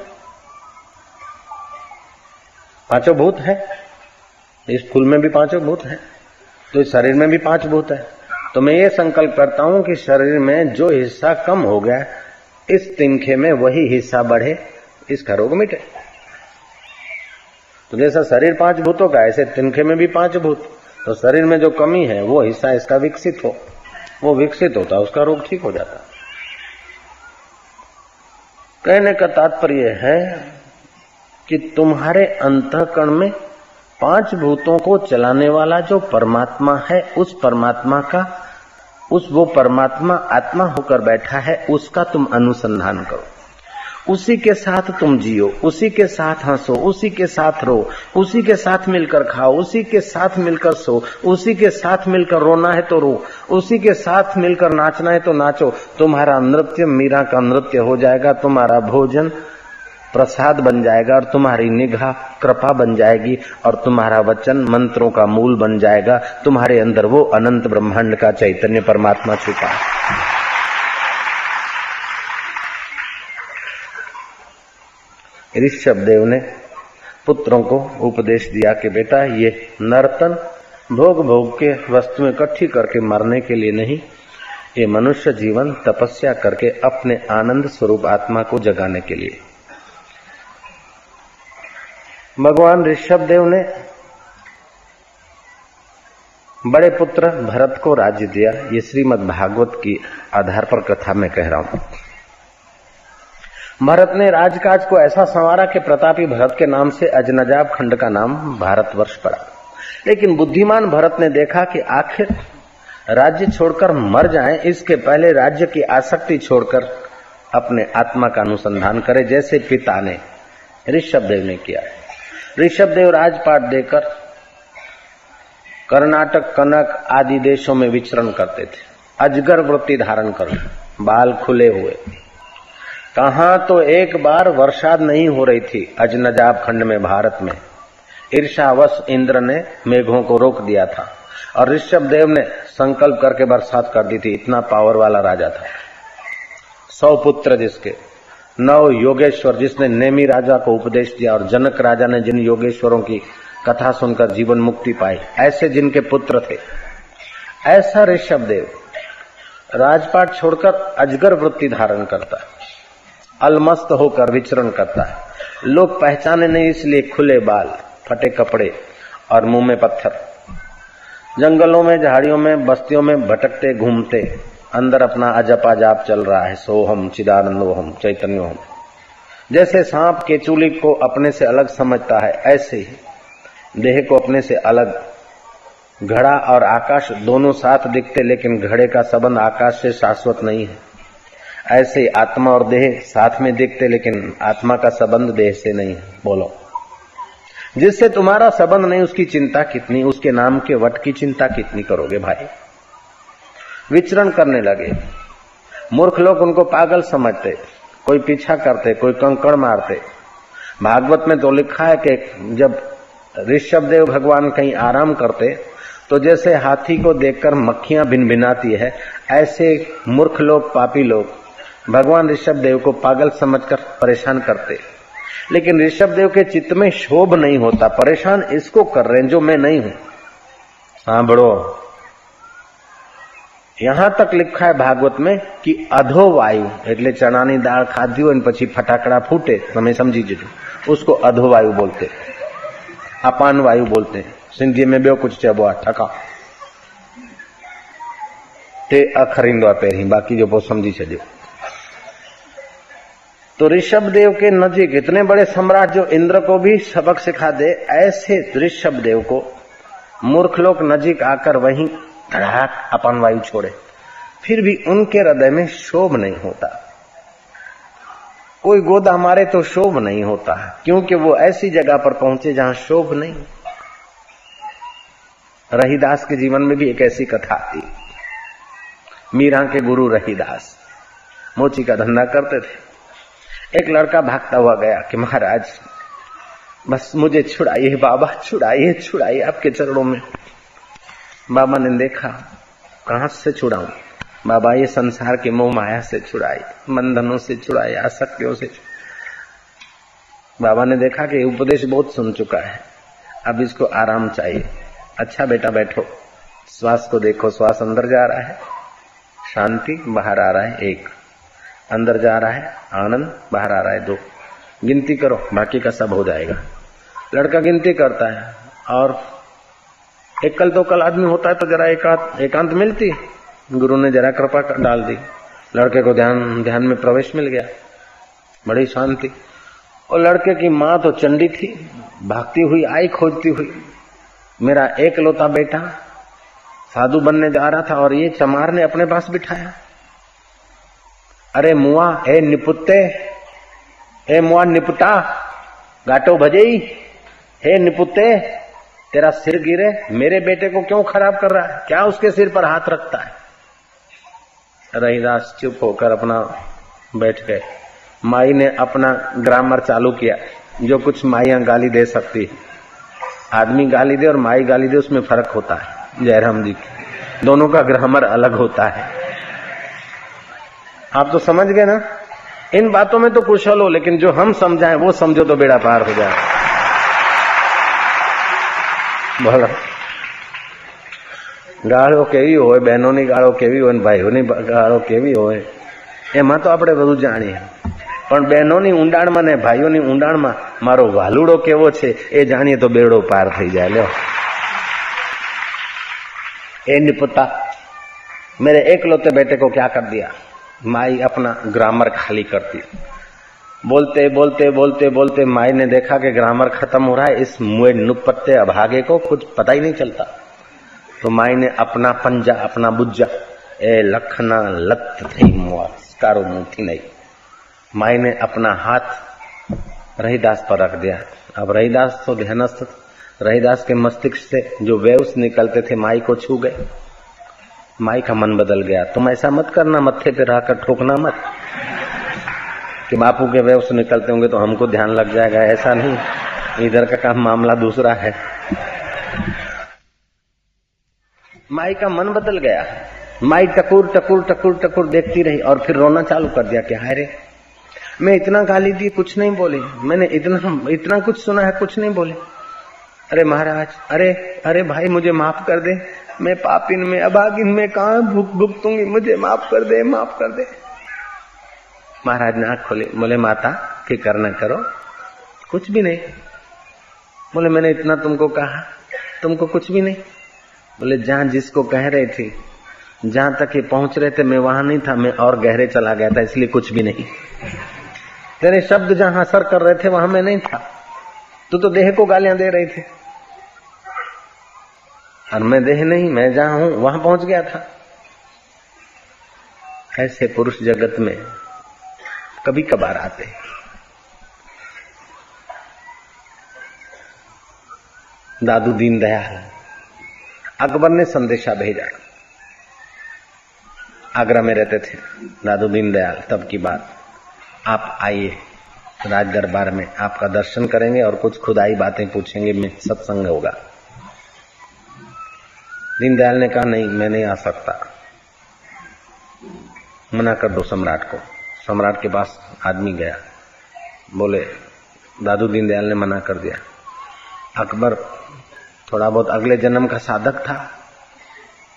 पाँचों भूत है। इस फूल में भी पाँचों भूत है तो इस शरीर में भी पाँच भूत है। तो मैं ये संकल्प करता हूँ कि शरीर में जो हिस्सा कम हो गया, इस तिनखे में वही हिस्सा बढ़े, इसका रोग मिटे। तो जैसा शरीर पाँच भूतों का ऐसे तिनखे में भी पाँच भूत। तो शरीर में जो कमी है, वो हिस्सा इसका विकसित हो। वो विकसित होता, उसका रोग ठीक हो जाता। कहने का तात्पर्य है कि तुम्हारे अंतकरण में पाँच भूतों को चलाने वाला जो परमात्मा है, उस परमात्मा का, उस वो परमात्मा आत्मा होकर बैठा है, उसका तुम अनुसंधान करो। उसी के साथ तुम जियो, उसी के साथ हंसो, उसी के साथ रो, उसी के साथ मिलकर खाओ, उसी के साथ मिलकर सो, उसी के साथ मिलकर रोना है तो रो, उसी के साथ मिलकर नाचना है तो नाचो। तुम्हारा नृत्य मीरा का नृत्य हो जाएगा, तुम्हारा भोजन प्रसाद बन जाएगा और तुम्हारी निगाह कृपा बन जाएगी और तुम्हारा वचन मंत्रों का मूल बन जाएगा। तुम्हारे अंदर वो अनंत ब्रह्मांड का चैतन्य परमात्मा छुपा है। ऋषभ देव ने पुत्रों को उपदेश दिया कि बेटा, ये नर्तन भोग भोग के वस्तु में इकट्ठी करके मरने के लिए नहीं, ये मनुष्य जीवन तपस्या करके अपने आनंद स्वरूप आत्मा को जगाने के लिए। भगवान ऋषभ देव ने बड़े पुत्र भरत को राज्य दिया। ये श्रीमद भागवत की आधार पर कथा में कह रहा हूँ। भरत ने राजकाज को ऐसा संवारा कि प्रतापी भरत के नाम से अजनजाब खंड का नाम भारतवर्ष पड़ा। लेकिन बुद्धिमान भरत ने देखा कि आखिर राज्य छोड़कर मर जाए, इसके पहले राज्य की आसक्ति छोड़कर अपने आत्मा का अनुसंधान करे, जैसे पिता ने ऋषभ देव ने किया ऋषभ देव राजपाट देकर कर्नाटक, कनक आदि देशों में विचरण करते थे। अजगर वृत्ति धारण कर, बाल खुले हुए। कहा तो एक बार वर्षा नहीं हो रही थी अजनजाब खंड में भारत में। ईर्षावश इंद्र ने मेघों को रोक दिया था और ऋषभ देव ने संकल्प करके बरसात कर दी थी, इतना पावर वाला राजा था। सौ पुत्र जिसके नव योगेश्वर जिसने नेमी राजा को उपदेश दिया और जनक राजा ने जिन योगेश्वरों की कथा सुनकर जीवन मुक्ति पाई, ऐसे जिनके पुत्र थे। ऐसा ऋषभ देव राजपाट छोड़कर अजगर वृत्ति धारण करता है। अलमस्त होकर विचरण करता है। लोग पहचाने नहीं, इसलिए खुले बाल, फटे कपड़े और मुँह में पत्थर। जंगलों में, झाड़ियों में, बस्तियों में भटकते, घूमते, अंदर अपना अजपा जाप चल रहा है, सोहम, चिदानंदोहम, चैतन्योहम। जैसे सांप के केचुली को अपने से अलग समझता है, ऐसे ही देह को अपने से अलग। घड़ा और आकाश दोनों साथ दिखते, लेकिन घड़े का संबंध आकाश से शाश्वत नहीं है। ऐसे आत्मा और देह साथ में देखते, लेकिन आत्मा का संबंध देह से नहीं है बोलो। जिससे तुम्हारा संबंध नहीं, उसकी चिंता कितनी, उसके नाम के वट की चिंता कितनी करोगे भाई? विचरण करने लगे। मूर्ख लोग उनको पागल समझते, कोई पीछा करते, कोई कंकड़ मारते। भागवत में तो लिखा है कि जब ऋषभ देव भगवान कहीं आराम करते तो जैसे हाथी को देखकर मक्खियाँ भिन भिनाती है, ऐसे मूर्ख लोग, पापी लोग भगवान ऋषभ देव को पागल समझकर परेशान करते लेकिन ऋषभ देव के चित्त में शोभ नहीं होता परेशान इसको कर रहे हैं जो मैं नहीं हूं सांभो यहां तक लिखा है भागवत में कि अधो वायु એટલે ચણાની દાળ ખાધી હોય ને પછી ફટાકડા ફૂટે તમે સમજી જજો उसको अधो वायु बोलते अपान वायु बोलते हैं सिंधी में ॿियो कुझु चइबो आहे ठका टे अखर ईंदो आहे पहिरीं बाक़ी जो पोइ सम्झी छॾियो तो ऋषभ देव के नजीक इतने बड़े सम्राट जो इंद्र को भी सबक सिखा दे, ऐसे ऋषभ देव को मूर्ख लोग नजीक आकर वहीं धड़ाक अपन वायु छोड़े। फिर भी उनके हृदय में शोभ नहीं होता। कोई गोदा मारे तो शोभ नहीं होता, क्योंकि वो ऐसी जगह पर पहुँचे जहाँ शोभ नहीं। रहीदास के जीवन में भी एक ऐसी कथा थी। मीरा के गुरु रहीदास, मोची का धंधा करते थे। एक लड़का भागता हुआ गया कि महाराज, बस मुझे छुड़ाइए, बाबा छुड़ाइए छुड़ाइए आपके चरणों में। बाबा ने देखा, कहाँ से छुड़ाऊं? बाबा, ये संसार के मोह माया से छुड़ाई बंधनों से छुड़ाई आसक्तियों से बाबा ने देखा कि उपदेश बहुत सुन चुका है। अब इसको आराम चाहिए। अच्छा बेटा, बैठो। श्वास को देखो, श्वास अंदर जा रहा है। शांति, बाहर आ रहा है, एक। अंदर जा रहा है, आनंद, बाहर आ रहा है दो गिनती करो, बाकी का सब हो जाएगा। लड़का गिनती करता है, और एक कल, दो कल आदमी होता है तो जरा एकांत एकांत मिलती। गुरु ने जरा कृपा डाल दी। लड़के को ध्यान ध्यान में प्रवेश मिल गया। बड़ी शांति। और लड़के की माँ तो चंडी थी, भागती हुई, आई खोजती हुई। मेरा एक लोता बेटा साधु बनने जा रहा था और ये चमार ने अपने पास बिठाया। अरे मुआ, हे निपुत्ते, हे मुआ निपुटा गाटो भजेई, हे निपुत्ते, तेरा सिर गिरे, मेरे बेटे को क्यों खराब कर रहा है? क्या उसके सिर पर हाथ रखता है? रहीदास चुप होकर अपना बैठ गए। माई ने अपना ग्रामर चालू किया, जो कुछ माइया गाली दे सकती है। आदमी गाली दे और माई गाली दे, उसमें फ़र्क होता है, जयराम जी दोनों का ग्रामर अलग होता है। आप तो समझ गए ना इन बातों में तो कुशल हो लेकिन जो हम समझाएं वो समझो तो बेड़ा पार हो जाए બોલો ગાળો કેવી હોય બહેનોની ગાળો કેવી હોય ભાઈઓની ગાળો કેવી હોય એમાં તો આપણે બધું જાણીએ પણ બહેનોની ઊંડાણમાં ને ભાઈઓની ઊંડાણમાં મારો વાલુડો કેવો છે એ જાણીએ તો બેડો પાર થઈ જાય લ્યો એ निपुता मेरे एकलौते बेटे को क्या कर दिया माई अपना ग्रामर खाली करती। बोलते बोलते बोलते बोलते माई ने देखा कि ग्रामर खत्म हो रहा है, इस मुए नुपत्ते अभागे को कुछ पता ही नहीं चलता। तो माई ने अपना पंजा, अपना बुज्जा, ए लखना लत थी मुआ कारो मुँह थी नहीं। माई ने अपना हाथ रहीदास पर रख दिया। अब रहीदास तो ध्यानस्थ, रहीदास के मस्तिष्क से जो वेव्स निकलते थे, माई को छू गए। माई का मन बदल गया। तुम ऐसा मत करना, मत्थे पे रहकर ठोकना मत। कि बापू के व्यवस निकलते होंगे तो हमको ध्यान लग जाएगा, ऐसा नहीं। इधर का काम मामला दूसरा है। माई का मन बदल गया। माई टकुर टकुर टकुर टकुर देखती रही और फिर रोना चालू कर दिया कि हाय रे, मैं इतना गाली दी, कुछ नहीं बोली। मैंने इतना इतना कुछ सुना है, कुछ नहीं बोले। अरे महाराज, अरे अरे भाई, मुझे माफ़ कर दे। मैं पापिन में, अभागिन में, कहा भुग भुगतूँगी? मुझे माफ़ कर दे, माफ़ कर दे। महाराज ने आँख खोली, बोले, माता, फ़िक्र न करो। कुछ भी नहीं। बोले, मैंने इतना तुमको कहा, तुमको कुछ भी नहीं। बोले, जहाँ जिसको कह रहे थे, जहाँ तक ये पहुँच रहे थे, मैं वहाँ नहीं था, मैं और गहरे चला गया था, इसलिए कुछ भी नहीं। तेरे शब्द जहाँ असर कर रहे थे, वहाँ मैं नहीं था। तू तो देह को गालियाँ दे रहे थे। और मैं देह नहीं, मैं जहाँ हूँ, वहाँ पहुँच गया था। ऐसे पुरुष जगत में कभी कभार आते दादू दीन दयाल अकबर ने संदेशा भेजा। आगरा में रहते थे दादू दीन दयाल तब की बात। आप आइए राज दरबार में आपका दर्शन करेंगे और कुछ खुदाई बातें पूछेंगे, मैं सत्संग होगा। दीनदयाल ने कहा, नहीं, मैं नहीं आ सकता। मना कर दो सम्राट को। सम्राट के पास आदमी गया। बोले, दादू, दीनदयाल ने मना कर दिया। अकबर, थोड़ा बहुत अगले जन्म का साधक था।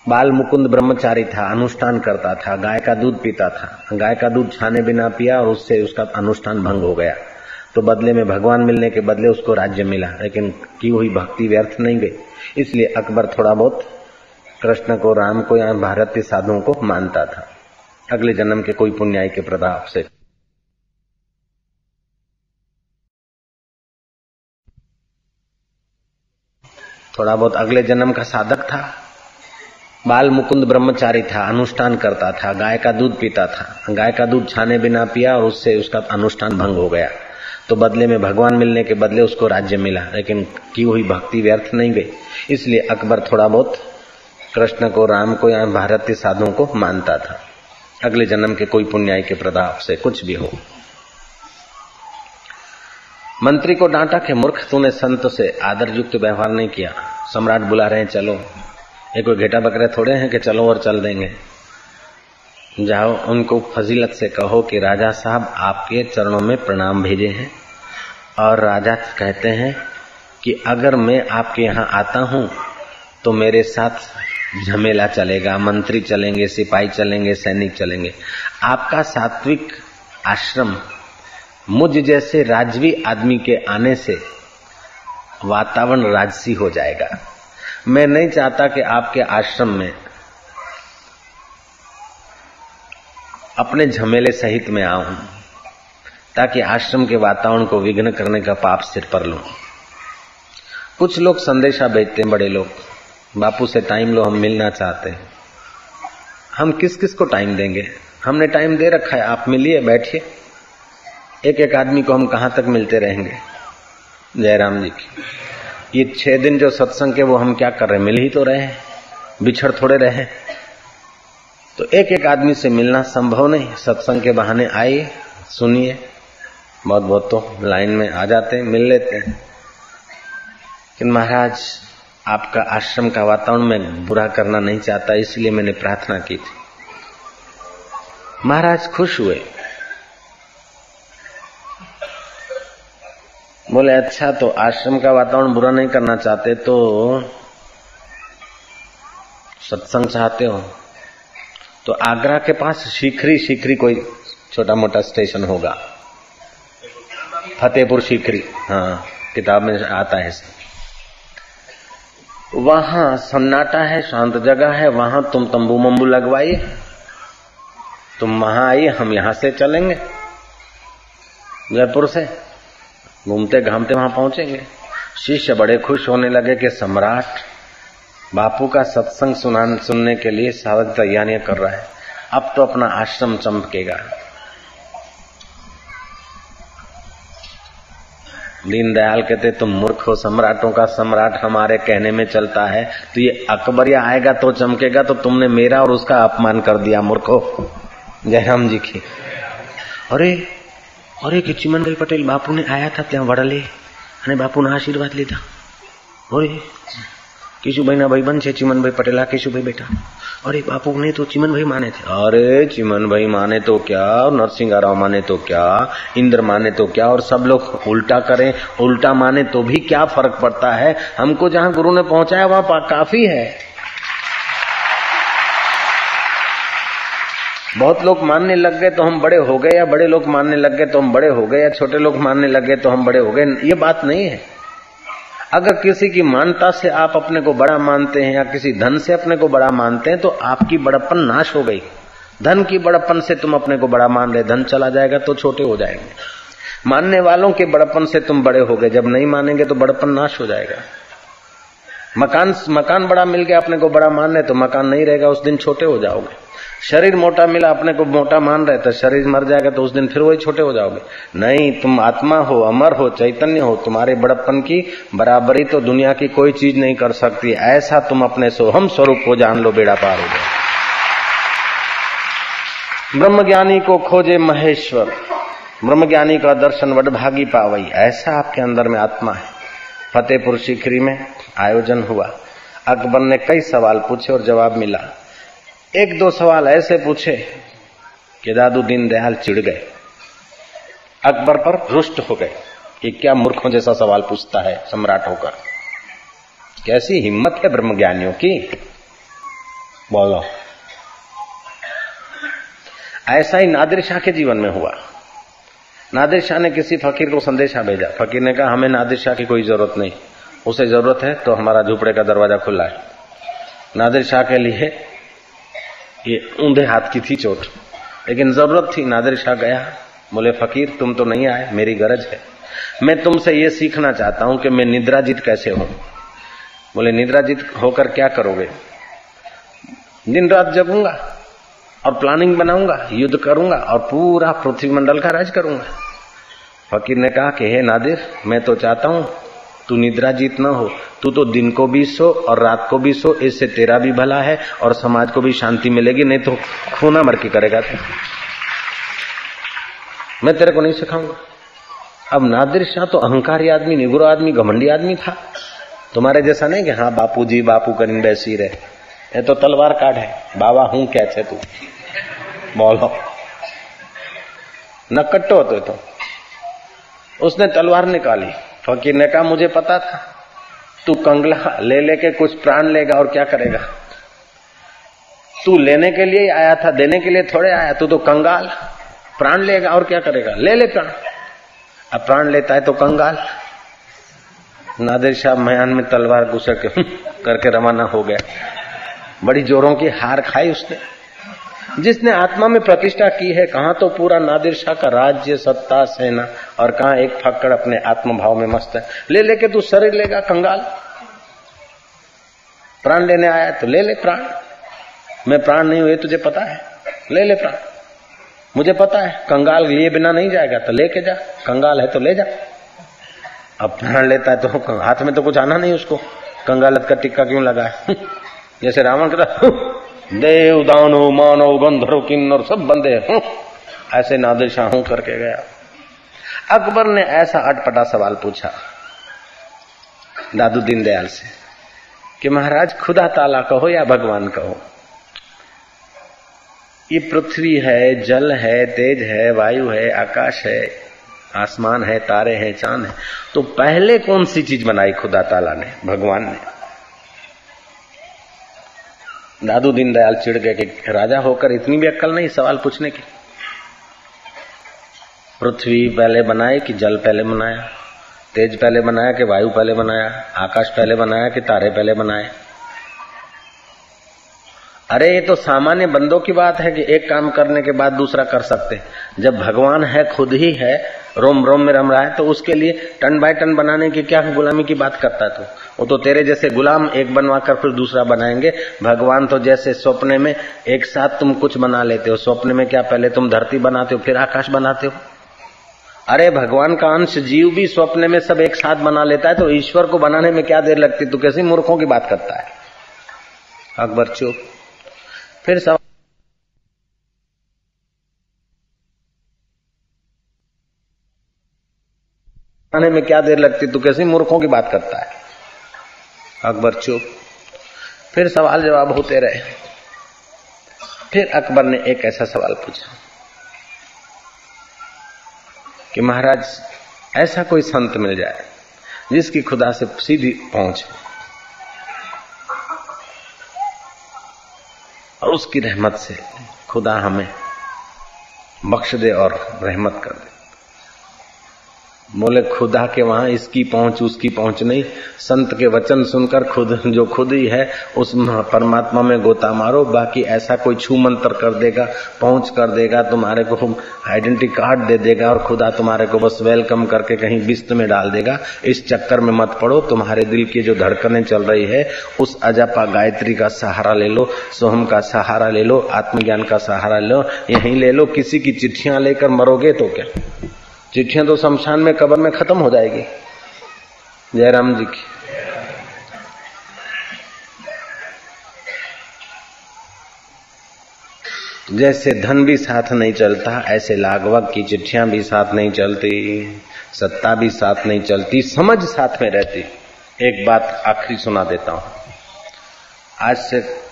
बाल मुकुंद ब्रह्मचारी था, अनुष्ठान करता था, गाय का दूध पीता था। गाय का दूध छाने बिना पिया और उससे उसका अनुष्ठान भंग हो गया। तो बदले में भगवान मिलने के बदले उसको राज्य मिला, लेकिन की हुई भक्ति व्यर्थ नहीं गई? इसलिए अकबर थोड़ा बहुत कृष्ण को, राम को, या भारतीय साधुओं को मानता था। अगले जन्म के कोई पुण्याय के प्रभाव से। थोड़ा बहुत अगले जन्म का साधक था। बाल मुकुंद ब्रह्मचारी था, अनुष्ठान करता था, गाय का दूध पीता था। गाय का दूध छाने बिना पिया और उससे उसका अनुष्ठान भंग हो गया। तो बदले में भगवान मिलने के बदले उसको राज्य मिला, लेकिन की हुई भक्ति व्यर्थ नहीं गई। इसलिए अकबर थोड़ा बहुत कृष्ण को, राम को या भारतीय साधुओं को मानता था। अगले जन्म के कोई पुण्याई के प्रभाव से कुछ भी हो। मंत्री को डांटा के मूर्ख, तूने संत से आदर युक्त व्यवहार नहीं किया। सम्राट बुला रहे हैं, चलो। ये कोई घेटा बकरे थोड़े हैं कि चलो और चल देंगे। जाओ, उनको फजीलत से कहो कि राजा साहब आपके चरणों में प्रणाम भेजे हैं। और राजा कहते हैं कि अगर मैं आपके यहाँ आता हूँ तो मेरे साथ झमेला चलेगा, मंत्री चलेंगे, सिपाही चलेंगे, सैनिक चलेंगे। आपका सात्विक आश्रम मुझ जैसे राजवी आदमी के आने से वातावरण राजसी हो जाएगा। मैं नहीं चाहता कि आपके आश्रम में अपने झमेले सहित में आऊँ, ताकि आश्रम के वातावरण को विघ्न करने का पाप सिर पर लूँ। कुछ लोग संदेशा भेजते हैं, बड़े लोग। बापू से टाइम लो, हम मिलना चाहते हैं। हम किस किस को टाइम देंगे? हमने टाइम दे रखा है, आप मिलिए, बैठिए। एक एक आदमी को हम कहाँ तक मिलते रहेंगे? जयराम जी की। ये छह दिन जो सत्संग के, वो हम क्या कर रहे हैं? मिल ही तो रहे बिछड़ थोड़े रहे तो एक एक आदमी से मिलना संभव नहीं। सत्संग के बहाने आइए, सुनिए। बहुत बहुत तो लाइन में आ जाते हैं, मिल लेते हैं। लेकिन महाराज आपका आश्रम का वातावरण मैं बुरा करना नहीं चाहता, इसलिए मैंने प्रार्थना की थी। महाराज खुश हुए। बोले अच्छा तो आश्रम का वातावरण बुरा नहीं करना चाहते तो सत्संग चाहते हो। तो आगरा के पास शिखरी शिखरी कोई छोटा मोटा स्टेशन होगा। फतेहपुर शिखरी हाँ किताब में आता है। वहाँ सन्नाटा है, शांत जगह है, वहाँ तुम तंबू मंबू लगवाइए। तुम वहाँ आइए, हम यहाँ से चलेंगे। जयपुर से। घूमते घामते वहाँ पहुँचेंगे। शिष्य बड़े खुश होने लगे कि सम्राट बापू का सत्संग सुना सुनने के लिए सारी तैयारियाँ कर रहा है। अब तो अपना आश्रम चमकेगा दीनदयाल कहते तुम मूर्ख हो सम्राटों का सम्राट हमारे कहने में चलता है तो ये अकबरिया आएगा तो चमकेगा तो तुमने मेरा और उसका अपमान कर दिया मूर्खो जयराम जी की अरे અરે કે ચિમનભાઈ પટેલ બાપુને આયા હતા ત્યાં વડલે અને બાપુના આશીર્વાદ લીધા અરે કેશુભાઈના ભાઈબંધ છે ચિમનભાઈ पटेल आ केशुभाई बेटा अरे बापू ने तो चिमन भाई माने थे अरे चिमन भाई माने तो क्या नरसिंह राव माने तो क्या इंद्र माने तो क्या और सब लोग उल्टा करें उल्टा माने तो भी क्या फर्क पड़ता है हमको जहां गुरु ने पहुंचाया वहां काफी है बहुत लोग मानने लग गए तो हम बड़े हो गए या बड़े लोग मानने लग गए तो हम बड़े हो गए या छोटे लोग मानने लग गए तो हम बड़े हो गए ये बात नहीं है अगर किसी की मानता से आप अपने को बड़ा मानते हैं या किसी धन से अपने को बड़ा मानते हैं तो आपकी बड़प्पन नाश हो गई। धन की बड़प्पन से तुम अपने को बड़ा मान रहे, धन चला जाएगा तो छोटे हो जाएँगे। मानने वालों के बड़प्पन से तुम बड़े हो गए, जब नहीं मानेंगे तो बड़प्पन नाश हो जाएगा। मकान मकान बड़ा मिल गया, अपने को बड़ा मान रहे तो मकान नहीं रहेगा, उस दिन छोटे हो जाओगे। शरीर मोटा मिला, अपने को मोटा मान रहे तो शरीर मर जाएगा तो उस दिन फिर वही छोटे हो जाओगे। नहीं, तुम आत्मा हो, अमर हो, चैतन्य हो, तुम्हारे बड़प्पन की बराबरी तो दुनिया की कोई चीज़ नहीं कर सकती। ऐसा तुम अपने सोहम स्वरूप को जान लो, बेड़ा पार हो गया ब्रह्मज्ञानी को खोजे महेश्वर। ब्रह्मज्ञानी का दर्शन वडभागी पावई। ऐसा आपके अंदर में आत्मा है। फतेहपुर शिखरी में आयोजन हुआ। अकबर ने कई सवाल पूछे और जवाब मिला। एक दो सवाल ऐसे पूछे कि दादू दीन दयाल चिढ़ गए। अकबर पर रुष्ट हो गए कि क्या मूर्खों जैसा सवाल पूछता है सम्राट होकर। कैसी हिम्मत है ब्रह्मज्ञानियों की? बोलो। ऐसा ही नादिर शाह के जीवन में हुआ। नादिर शाह ने किसी फकीर को संदेशा भेजा। फकीर ने कहा, हमें नादिर शाह की कोई ज़रूरत नहीं। उसे ज़रूरत है तो हमारा झुपड़े का दरवाज़ा खुला है। नादिर शाह के लिए ये ऊंधे हाथ की थी चोट। लेकिन ज़रूरत थी, नादिर शाह गया। बोले, फकीर, तुम तो नहीं आए, मेरी गरज है। मैं तुमसे ये सीखना चाहता हूँ कि मैं निद्राजित कैसे हूँ? बोले, निद्राजित होकर क्या करोगे? दिन रात जगूँगा और प्लानिंग बनाऊँगा, युद्ध करूँगा और पूरा पृथ्वी मंडल का राज करूँगा। फकीर ने कहा कि, हे नादिर, मैं तो चाहता हूँ तू निद्रा जीत न हो, तू तो दिन को भी सो और रात को भी सो, इससे तेरा भी भला है और समाज को भी शांति मिलेगी, नहीं तो खूना मर के करेगा तू। मैं तेरे को नहीं सिखाऊँगा। अब नादिर शाह तो अहंकारी आदमी, निगुरो आदमी, घमंडी आदमी था। तुम्हारे जैसा नहीं कि हाँ बापू जी बापू करीन बैसी रहे। ये तो तलवार काट है। बाबा हूँ क्या छे तू? बोलो। नकट्टो હતો तो। उसने तलवार निकाली। फकीर ने कहा, मुझे पता था। तू कंगला ले लेके कुछ प्राण लेगा और क्या करेगा? तू लेने के लिए आया था, देने के लिए थोड़े आया। तू तो कंगाल। प्राण लेगा और क्या करेगा? ले ले प्राण। अब प्राण लेता है तो कंगाल। नादिर शाह मयान में तलवार घुसर के, <laughs> करके रवाना हो गया। बड़ी जोरों की हार खाई उसने। जिसने आत्मा में प्रतिष्ठा की है, कहा तो पूरा नादिर शाह का राज्य, सत्ता, सेना, और कहा एक फक्कड़ अपने आत्म भाव में मस्त है। ले लेके तू शरीर लेगा, कंगाल। प्राण लेने आया तो ले ले प्राण। मैं प्राण नहीं हुए तुझे पता है। ले ले प्राण। मुझे पता है, कंगाल लिए बिना नहीं जाएगा तो लेके जा। कंगाल है तो ले जा। अब प्राण लेता है तो हाथ में तो कुछ आना नहीं उसको। कंगालत का टिक्का क्यों लगा है <laughs> जैसे रावण कहता देव दानो मानव गंधर्व किन्नर सब बंदे ऐसे नादिर शाह करके गया। अकबर ने ऐसा अटपटा सवाल पूछा दादू दीनदयाल से, कि महाराज, खुदा ताला कहो या भगवान कहो? ये पृथ्वी है, जल है, तेज है, वायु है, आकाश है, आसमान है, तारे हैं, चाँद है। तो पहले कौन सी चीज़ बनाई खुदा ताला ने, भगवान ने? दादू दीनदयाल चिढ़ गए कि राजा होकर इतनी भी अक्कल नहीं सवाल पूछने की। पृथ्वी पहले बनाए कि जल पहले बनाया, तेज पहले बनाया कि वायु पहले बनाया, आकाश पहले बनाया कि तारे पहले बनाए। अरे, ये तो सामान्य बंदों की बात है कि एक काम करने के बाद दूसरा कर सकते। जब भगवान है, खुद ही है रोम रोम में रम रहा है तो उसके लिए टन बाय टन बनाने की क्या गुलामी की बात करता तो? वो तो तेरे जैसे गुलाम एक बनवा कर फिर दूसरा बनाएँगे। भगवान तो जैसे सपने में एक साथ तुम कुछ बना लेते हो। सपने में क्या पहले तुम धरती बनाते हो, फिर आकाश बनाते हो? अरे भगवान का अंश जीव भी स्वप्न में सब एक साथ बना लेता है तो ईश्वर को बनाने में क्या देर लगती? तू कैसी मूर्खों की बात करता है? अकबर, चुप। फिर सवाल आने में क्या देर लगती, तू कैसी मूर्खों की बात करता है? अकबर चुप। फिर सवाल जवाब होते रहे। फिर अकबर ने एक ऐसा सवाल पूछा कि महाराज, ऐसा कोई संत मिल जाए जिसकी खुदा से सीधी पहुँच और उसकी रहमत से खुदा हमें बख्श दे और रहमत कर दे। बोले, खुदा के वहाँ इसकी पहुँच, उसकी पहुँच नहीं। संत के वचन सुनकर खुद, जो खुद ही है, उस परमात्मा में गोता मारो, बाकी ऐसा कोई छू मंत्र कर देगा, पहुँच कर देगा, तुम्हारे को आइडेंटिटी कार्ड दे देगा और खुदा तुम्हारे को बस वेलकम करके कहीं बिस्त में डाल देगा। इस चक्कर में मत पड़ो, तुम्हारे दिल की जो धड़कने चल रही है, उस अजापा गायत्री का सहारा ले लो, सोहम का सहारा ले लो, आत्मज्ञान का सहारा ले लो, यहीं ले लो, किसी की चिट्ठियाँ लेकर मरोगे तो क्या? चिट्ठियाँ तो शमशान में, कबर में खत्म हो जाएगी। जयराम जी की। जैसे धन भी साथ नहीं चलता, ऐसे लागवक की चिट्ठियाँ भी साथ नहीं चलती, सत्ता भी साथ नहीं चलती, समझ साथ में रहती। एक बात आखिरी सुना देता हूँ। आज से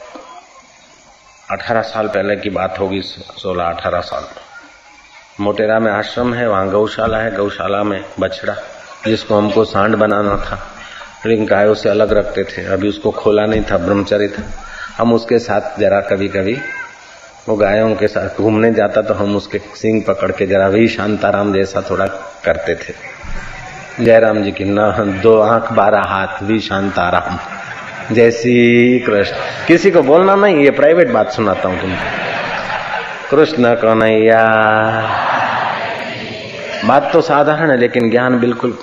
18 साल पहले की बात होगी 16 18 साल। मोटेरा में आश्रम है, वहाँ गौशाला है, गौशाला में बछड़ा, जिसको हमको सांड बनाना था। लेकिन गायों से अलग रखते थे, अभी उसको खोला नहीं था, ब्रह्मचर्य था। हम उसके साथ जरा कभी कभी वो गायों के साथ घूमने जाता तो हम उसके सिंग पकड़ के जरा भी शांताराम जैसा थोड़ा करते थे। जयराम जी की न, दो आँख, बारह हाथ भी शांताराम। जय श्री कृष्ण। किसी को बोलना नहीं, ये प्राइवेट बात सुनाता हूँ तुम कृष्ण कन्हैया। बात तो साधारण है, लेकिन ज्ञान बिल्कुल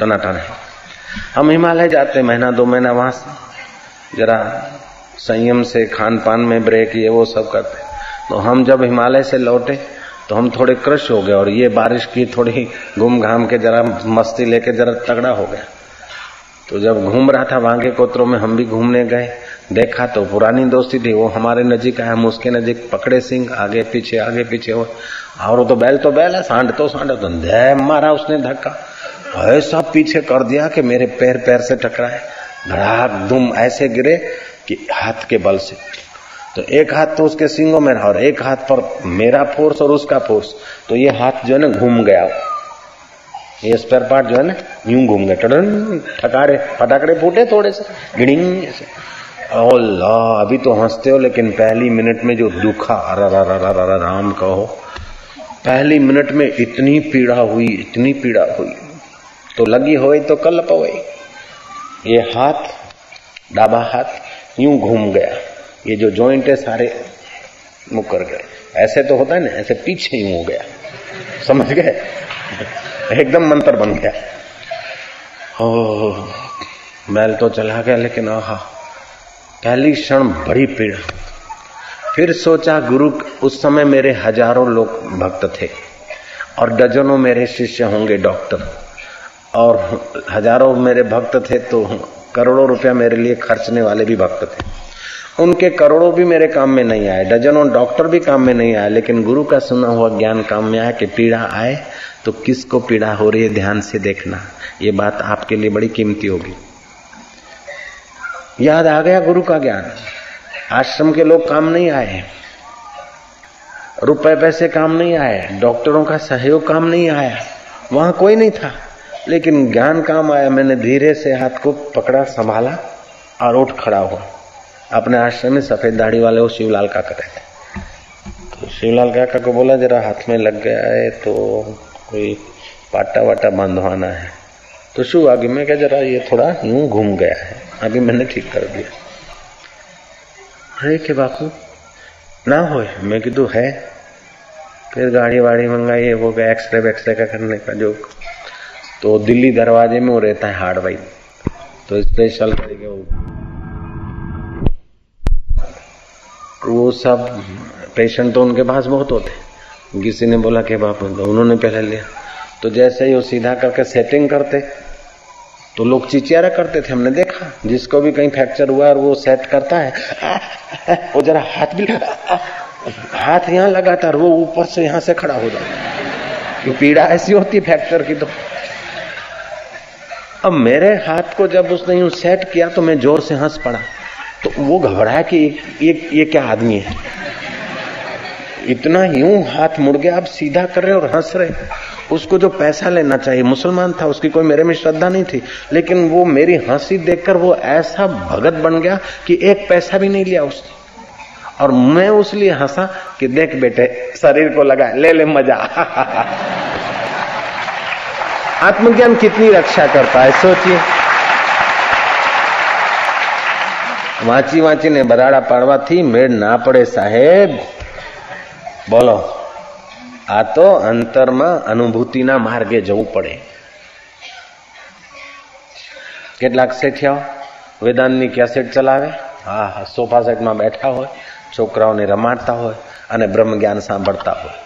टनाटन है। हम हिमालय जाते महीना, दो महीना वहाँ से। जरा संयम से खान पान में ब्रेक ये वो सब करते तो हम जब हिमालय से लौटे तो हम थोड़े क्रश हो गए, और ये बारिश की थोड़ी घूम घाम के जरा मस्ती लेके जरा तगड़ा हो गया। तो जब घूम रहा था वहाँ के कोतरों में, हम भी घूमने गए। देखा तो पुरानी दोस्ती थी, वो हमारे नजीक है हम उसके नजीक पकड़े सिंह, आगे पीछे आगे पीछे हो और वो तो बैल तो बैल है, सांड तो सांड तो मारा उसने धक्का। ऐसा पीछे कर दिया कि मेरे पैर पैर से टकराए। धड़ाक दुम ऐसे गिरे कि हाथ के बल से। तो एक हाथ तो उसके सिंगों में रहा और एक हाथ पर मेरा फोर्स और उसका फोर्स। तो ये हाथ जो है ना घूम गया। ये स्पेयर पार्ट जो है ना, यूँ घूम गया। टड़न, ठकारे, फटाकड़े फूटे थोड़े से, गिड़िंग ऐसे। अल्लाह, अभी तो हँसते हो, लेकिन पहली मिनट में जो दुखा, अरा राम कहो, पहली मिनट में इतनी पीड़ा हुई, इतनी पीड़ा हुई। तो लगी हो तो कल पवे। ये हाथ, डाबा हाथ, यूँ घूम गया। ये जो जॉइंट है, सारे मुकर गए। ऐसे तो होता है ना, ऐसे पीछे यूँ हो गया। समझ गए? एकदम मंत्र बन गया। ओ मैल तो चला गया, लेकिन आहा। पहली क्षण बड़ी पीड़ा। फिर सोचा, गुरु, उस समय मेरे हज़ारों लोग भक्त थे और डजनों मेरे शिष्य होंगे डॉक्टर। और हज़ारों मेरे भक्त थे तो करोड़ों रुपया मेरे लिए खर्चने वाले भी भक्त थे। उनके करोड़ों भी मेरे काम में नहीं आए, डजनों डॉक्टर भी काम में नहीं आए, लेकिन गुरु का सुना हुआ ज्ञान काम में आया कि पीड़ा आए तो किसको पीड़ा हो रही है, ध्यान से देखना। ये बात आपके लिए बड़ी कीमती होगी। याद आ गया गुरु का ज्ञान। आश्रम के लोग काम नहीं आए रुपए पैसे काम नहीं आए, डॉक्टरों का सहयोग काम नहीं आया। वहाँ कोई नहीं था। लेकिन ज्ञान काम आया, मैंने धीरे से हाथ को पकड़ा, संभाला और उठ खड़ा हुआ। अपने आश्रम में सफ़ेद दाढ़ी वाले वो शिवलाल काका रहते तो शिवलाल काका को बोला, जरा हाथ में लग गया है तो कोई पाटा वाटा बांधवाना है। तो शू आगे में क्या जरा ये थोड़ा यूँ घूम गया है। आगे मैंने ठीक कर दिया। अरे के बापू, ना हो, मैं कीधु है? फिर गाड़ी वाड़ी मंगाई है वो एक्सरे वैक्सरे का करने का जो तो दिल्ली दरवाजे में वो रहता है हार्ड वाई तो स्पेशल करके वो वो सब पेशेंट तो उनके पास बहुत होते किसी ने बोला कि बापू तो उन्होंने पहले लिया। तो जैसे ही वो सीधा करके सेटिंग करते तो लोग चिचियारा करते थे, हमने देखा, जिसको भी कहीं फ्रैक्चर हुआ और वो सेट करता है, वो जरा हाथ भी, हाथ यहाँ लगातार, वो ऊपर से यहाँ से खड़ा हो जाता तो पीड़ा ऐसी होती है फ्रैक्चर की तो। अब मेरे हाथ को जब उसने यूँ सेट किया तो मैं ज़ोर से हंस पड़ा। तो वो घबराया कि ये ये क्या आदमी है? इतना यूँ हाथ मुड़ गया आप सीधा कर रहे और हंस रहे। उसको जो पैसा लेना चाहिए मुसलमान था उसकी कोई मेरे में श्रद्धा नहीं थी लेकिन वो मेरी हंसी देखकर वो ऐसा भगत बन गया कि एक पैसा भी नहीं लिया उसने और मैं उस लिए हंसा कि देख बेटे शरीर को लगा ले ले मजा <laughs> आत्मज्ञान कितनी रक्षा करता है सोचिए વાંચી વાંચીને બરાડા પાડવાથી મેળ ના પડે સાહેબ બોલો આ તો અંતરમાં અનુભૂતિના માર્ગે જવું પડે કેટલાક શેઠિયાઓ વેદાંતની કેસેટ ચલાવે હા હા સોફા સેટમાં બેઠા હોય છોકરાઓને રમાડતા હોય અને બ્રહ્મ જ્ઞાન સાંભળતા હોય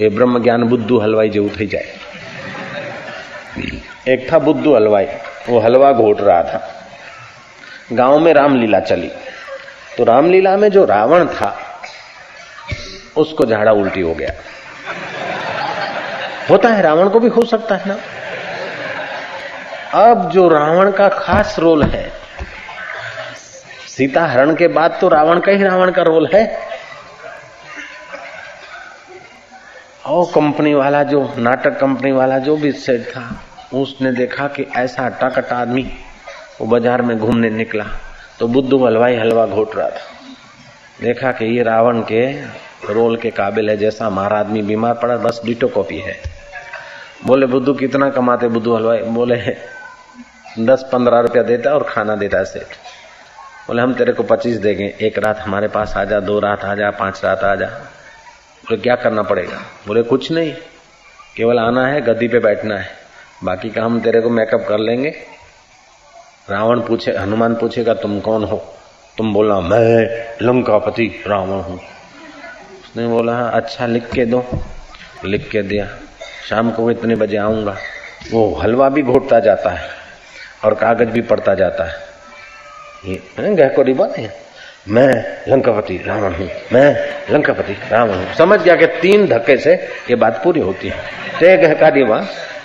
એ બ્રહ્મ જ્ઞાન બુદ્ધુ હલવાઈ જેવું થઈ જાય एक था बुद्धू हलवाई वो हलवा घोट रहा था गांव में रामलीला चली तो रामलीला में जो रावण था उसको झाड़ा उल्टी हो गया होता है, रावण को भी हो सकता है ना? अब जो रावण का खास रोल है, सीता हरण के बाद तो रावण का ही रावण का रोल है। और कंपनी वाला जो, नाटक कंपनी वाला जो भी सेट था, उसने देखा कि ऐसा अट्टाकट आदमी वो बाज़ार में घूमने निकला तो बुद्धू हलवाई हलवा घोट रहा था। देखा कि ये रावण के रोल के काबिल है, जैसा हमारा आदमी बीमार पड़ा, बस डिटो कॉपी है। बोले, बुद्धू कितना कमाते, बुद्धू हलवाई? बोले दस पंद्रह रुपया देता और खाना देता है सेठ। बोले, हम तेरे को पच्चीस देंगे। एक रात हमारे पास आ जा, दो रात आ जा, पाँच रात आ जा। बोले, क्या करना पड़ेगा? बोले, कुछ नहीं। केवल आना है, गद्दी पे बैठना है। बाकी का हम तेरे को मेकअप कर लेंगे। रावण पूछे, हनुमान पूछेगा, तुम कौन हो? तुम बोला, मैं लंकापति रावण हूँ। उसने बोला अच्छा लिख के दो। लिख के दिया। शाम को इतने बजे आऊँगा। वो हलवा भी घोटता जाता है और कागज़ भी पड़ता जाता है। गह को रिबा नहीं मैं लंकापति रावण हूँ। मैं लंकापति रावण हूँ। समझ गया कि तीन धक्के से ये बात पूरी होती है। तो गह का रिबा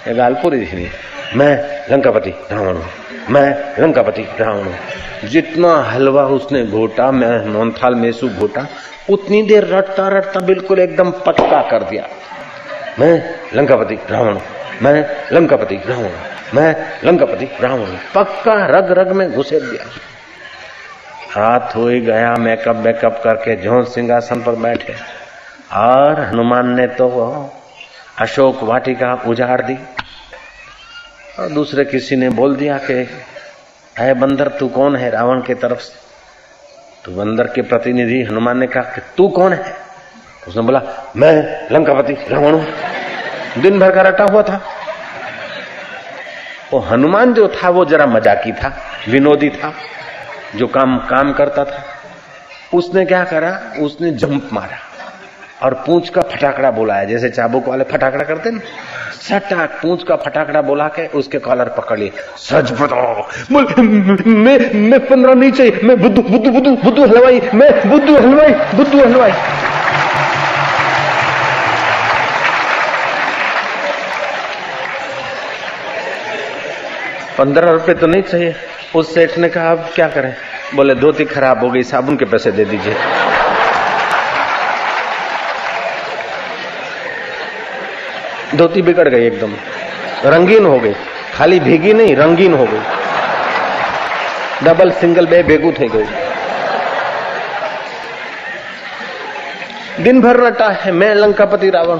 ये गाल पूरी थी मैं लंकापति रावण हूँ। मैं लंकापति रावण हूँ। जितना हलवा उसने घोटा मैं मोनथाल मेसू घोटा उतनी देर रटता रटता बिल्कुल एकदम पक्का कर दिया। मैं लंकापति रावण मैं लंकापति रावण मैं लंकापति रावण पक्का रग रग में घुसे दिया। हाथ हो ही गया मेकअप वेकअप करके जो सिंहासन पर बैठे। और हनुमान ने तो अशोक वाटिका उजाड़ दी। और दूसरे किसी ने बोल दिया कि, है बंदर, तू कौन है रावण के तरफ़ से? तो बंदर के प्रतिनिधि हनुमान ने कहा कि, तू कौन है? उसने बोला, मैं लंकापति, रावण हूँ। दिन भर का रटा हुआ था। वो हनुमान जो था, वो जरा मजाकी था, विनोदी था, जो काम काम करता था। उसने क्या करा? उसने जंप मारा। और पूंछ का फटाकड़ा बोलाया, जैसे चाबुक वाले फटाकड़ा करते ना। सटाक पूंछ का फटाकड़ा बोला के उसके कॉलर पकड़ लिए। सच बताओ मैं मैं पंद्रह नहीं चाहिए मैं बुद्धू बुद्धू बुद्धू बुद्धू हलवाई, मैं बुद्धू हलवाई बुद्धू हलवाई। पंद्रह रुपए तो नहीं चाहिए। उस सेठ ने कहा, अब क्या करें? बोले, धोती खराब हो गई, साबुन के पैसे दे दीजिए। धोती बिगड़ गई एकदम रंगीन हो गई खाली भीगी नहीं रंगीन हो गई डबल सिंगल बे भेगू થઈ ગયું दिन भर रटा है मैं लंकापति रावण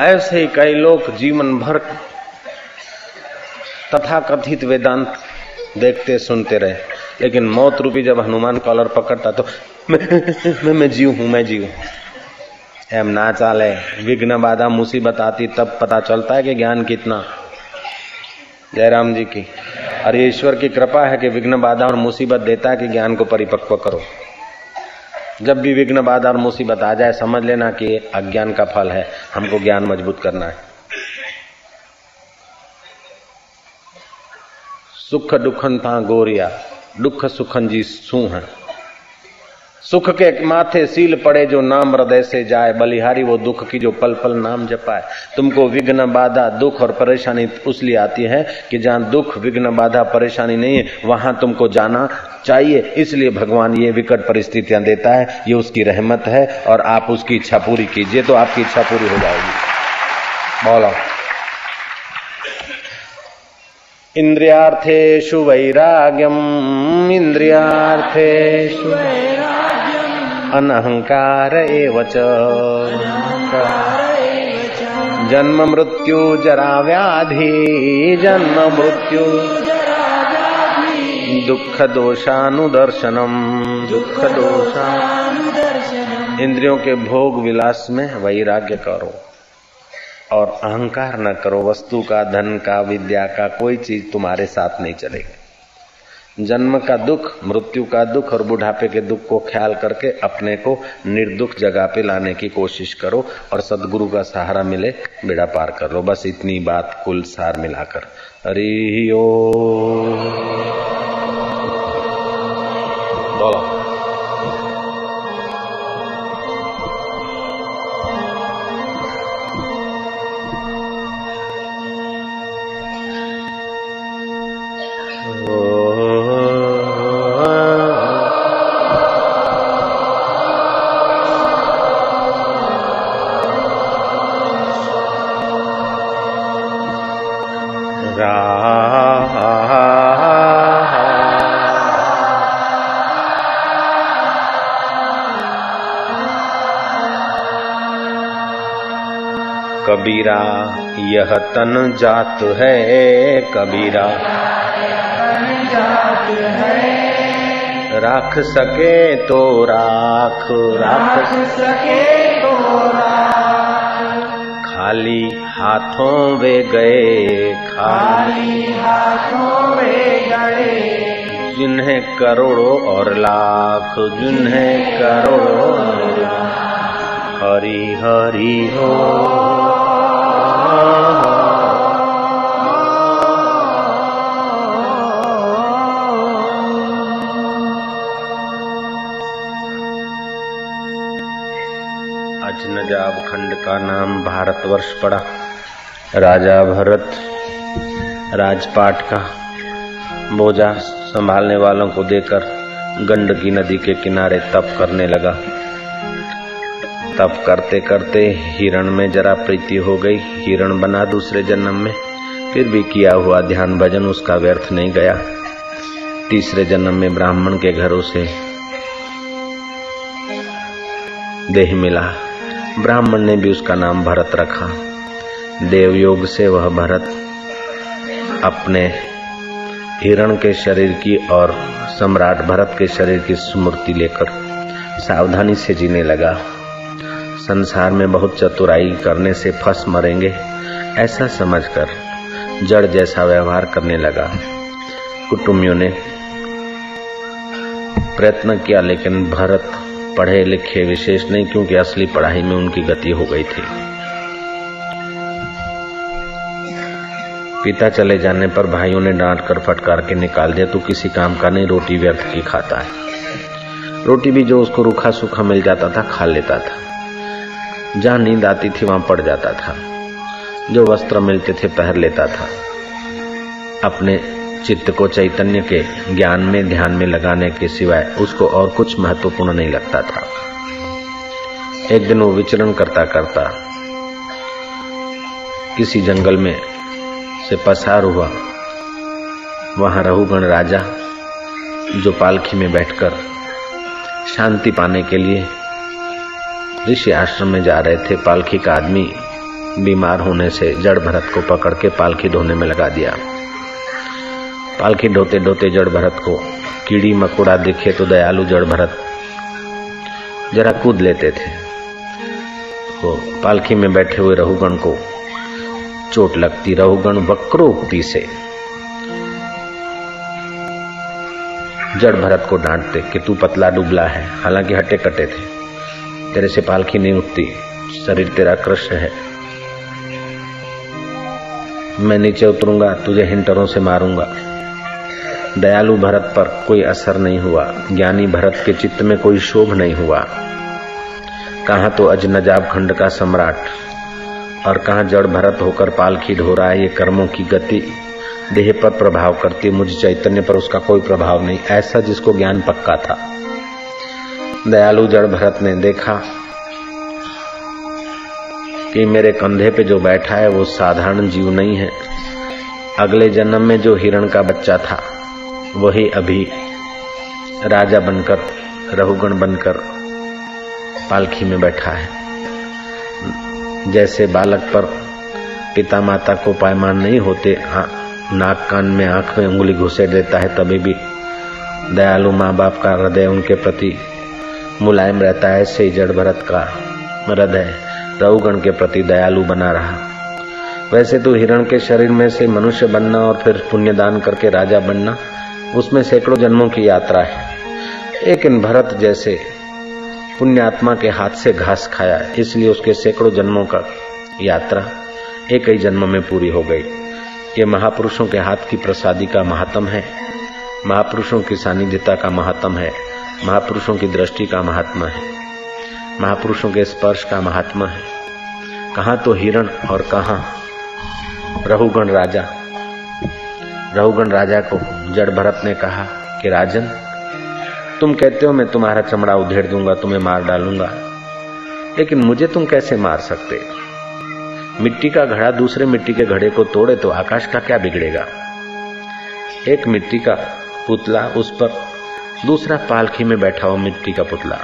ऐसे ही कई लोग जीवन भर तथा कथित वेदांत देखते सुनते रहे लेकिन मौत रूपी जब हनुमान कॉलर पकड़ता तो मैं मैं, मैं <laughs> जीव हूं मैं जीव एम ना चाले। विघ्न बाधा मुसीबत आती, तब पता चलता है कि ज्ञान कितना। जयराम जी की। और ईश्वर की कृपा है कि विघ्न बाधा और मुसीबत देता है कि ज्ञान को परिपक्व करो। जब भी विघ्न बाधा और मुसीबत आ जाए, समझ लेना कि अज्ञान का फल है। हमको ज्ञान मज़बूत करना है। सुख दुखन था गोरिया। दुख सुखन जी सू है। सुख के माथे सील पड़े जो नाम हृदय से जाए, बलिहारी वो दुख की जो पल पल नाम जपाए। तुमको विघ्न बाधा, दुख और परेशानी उस लिए आती है कि जहाँ दुख, विघ्न बाधा, परेशानी नहीं है, वहाँ तुमको जाना चाहिए। इसलिए भगवान ये विकट परिस्थितियाँ देता है, ये उसकी रहमत है और आप उसकी इच्छा पूरी कीजिए तो आपकी इच्छा पूरी हो जाएगी। बोलो। इंद्रियार्थेषु वैराग्यम इंद्रियार्थेषु अनहंकार एव च। जन्म मृत्यु जरा व्याधि जन्म मृत्यु। दुख दोषानुदर्शनम। दुख दोषा इंद्रियों के भोग विलास में वैराग्य करो। और अहंकार न करो, वस्तु का, धन का, विद्या का, कोई चीज़ तुम्हारे साथ नहीं चलेगी। जन्म का दुख, मृत्यु का दुख और बुढ़ापे के दुख को ख्याल करके अपने को निर्दुख जगह पे लाने की कोशिश करो और सदगुरु का सहारा मिले, बेड़ा पार कर लो। बस इतनी बात कुल सार मिलाकर। हरि ओ बोलो। कबीरा यह तन जात है कबीरा। राख सके तो राख राख सके तो राख। खाली हाथों वे गए खाली हाथों में गए। जिन्हें करोड़ों और लाख जिन्हें करोड़ों। हरि हरि हो। खंड का नाम भारतवर्ष पड़ा। राजा भरत, राजपाट का बोझा संभालने वालों को देकर गंडकी नदी के किनारे तप करने लगा। तप करते करते हिरण में जरा प्रीति हो गई। हिरण बना दूसरे जन्म में, फिर भी किया हुआ ध्यान भजन उसका व्यर्थ नहीं गया। तीसरे जन्म में ब्राह्मण के घरों से देह मिला। ब्राह्मण ने भी उसका नाम भरत रखा। देवयोग से वह भरत अपने हिरण के शरीर की और सम्राट भरत के शरीर की स्मृति लेकर सावधानी से जीने लगा। संसार में बहुत चतुराई करने से फंस मरेंगे, ऐसा समझकर जड़ जैसा व्यवहार करने लगा। कुटुंबियों ने प्रयत्न किया, लेकिन भरत पढ़े लिखे विशेष नहीं, क्योंकि असली पढ़ाई में उनकी गति हो गई थी। पिता चले जाने पर भाइयों ने डांट कर फटकार के निकाल दिया तो किसी काम का नहीं, रोटी व्यर्थ की खाता है। रोटी भी जो उसको रूखा सूखा मिल जाता था, खा लेता था। जहाँ नींद आती थी, वहाँ पड़ जाता था। जो वस्त्र मिलते थे, पहन लेता था। अपने चित्त को चैतन्य के ज्ञान में, ध्यान में लगाने के सिवाय उसको और कुछ महत्वपूर्ण नहीं लगता था। एक दिन वो विचरण करता करता किसी जंगल में से पसार हुआ। वहाँ रहुगण राजा, जो पालखी में बैठकर शांति पाने के लिए ऋषि आश्रम में जा रहे थे, पालखी का आदमी बीमार होने से जड़ भरत को पकड़ के पालखी धोने में लगा दिया। पालखी ढोते ढोते जड़ भरत को, कीड़ी मकोड़ा दिखे तो दयालु जड़ भरत जरा कूद लेते थे। वो पालखी में बैठे हुए रहुगण को चोट लगती, रहुगण वक्रोक्ति से जड़ भरत को डांटते कि तू पतला डुबला है, हालाँकि हटे कटे थे। तेरे से पालखी नहीं उठती, शरीर तेरा कृष्ण है। मैं नीचे उतरूँगा, तुझे हिंटरों से मारूँगा। दयालु भरत पर कोई असर नहीं हुआ। ज्ञानी भरत के चित्त में कोई शोभ नहीं हुआ। कहा तो अजनजाब खंड का सम्राट और कहा जड़ भरत होकर पालखी ढो रहा है ये कर्मों की गति। देह पर प्रभाव करती मुझ चैतन्य पर उसका कोई प्रभाव नहीं, ऐसा जिसको ज्ञान पक्का था। दयालु जड़ भरत ने देखा कि मेरे कंधे पे जो बैठा है वो साधारण जीव नहीं है। अगले जन्म में जो हिरण का बच्चा था वही अभी राजा बनकर रहुगण बनकर पालखी में बैठा है। जैसे बालक पर पिता माता को पायमान नहीं होते नाक कान में आँख में उंगली घुसे देता है, तभी भी दयालु माँ बाप का हृदय उनके प्रति मुलायम रहता है। ऐसे ही जड़ भरत का हृदय रघुगण के प्रति दयालु बना रहा। वैसे तो हिरण के शरीर में से मनुष्य बनना और फिर पुण्यदान करके राजा बनना उसमें सैकड़ों जन्मों की यात्रा है। एक इन भरत जैसे पुण्यात्मा के हाथ से घास खाया है इसलिए उसके सैकड़ों जन्मों का यात्रा एक ही जन्म में पूरी हो गई। ये महापुरुषों के हाथ की प्रसादी का महात्म है, महापुरुषों की सानिध्यता का महात्म है, महापुरुषों की दृष्टि का महात्मा है, महापुरुषों के स्पर्श का महात्मा है। कहाँ तो हिरण और कहाँ रहुगण राजा। रहुगण राजा को जड़ भरत ने कहा कि राजन, तुम कहते हो मैं तुम्हारा चमड़ा उधेड़ दूँगा, तुम्हें मार डालूँगा। लेकिन मुझे तुम कैसे मार सकते? मिट्टी का घड़ा दूसरे मिट्टी के घड़े को तोड़े तो आकाश का क्या बिगड़ेगा? एक मिट्टी का पुतला उस पर, दूसरा पालखी में बैठा हुआ मिट्टी का पुतला।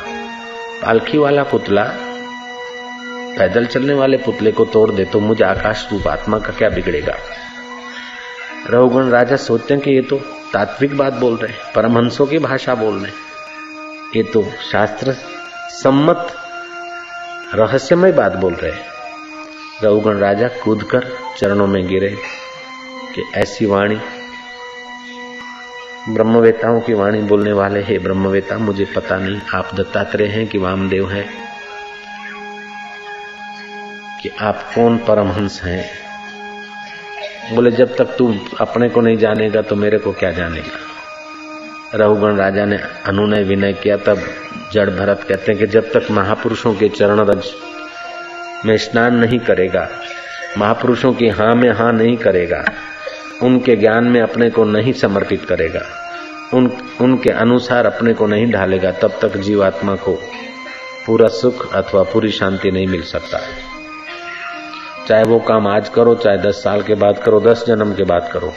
पालखी वाला पुतला पैदल चलने वाले पुतले को तोड़ दे तो मुझे आकाश रूप आत्मा का क्या बिगड़ेगा? रघुगण राजा सोचते हैं कि ये तो तात्विक बात बोल रहे हैं, परमहंसों की भाषा बोल रहे ये तो शास्त्र सम्मत, रहस्यमय बात बोल रहे हैं। रघुगण राजा कूद कर चरणों में गिरे कि ऐसी वाणी, ब्रह्मवेताओं की वाणी बोलने वाले, हे ब्रह्मवेता, मुझे पता नहीं, आप दत्तात्रेय हैं कि वामदेव हैं? कि आप कौन परमहंस हैं? बोले, जब तक तू अपने को नहीं जानेगा तो मेरे को क्या जानेगा? रघुगण राजा ने अनुनय विनय किया, तब जड़ भरत कहते हैं कि जब तक महापुरुषों के चरण रज में स्नान नहीं करेगा, महापुरुषों की हाँ में हाँ नहीं करेगा, उनके ज्ञान में अपने को नहीं समर्पित करेगा, उन, उनके अनुसार अपने को नहीं ढालेगा, तब तक जीवात्मा को पूरा सुख अथवा पूरी शांति नहीं मिल सकता है। चाहे वो काम आज करो, चाहे दस साल के बाद करो, दस जन्म के बाद करो।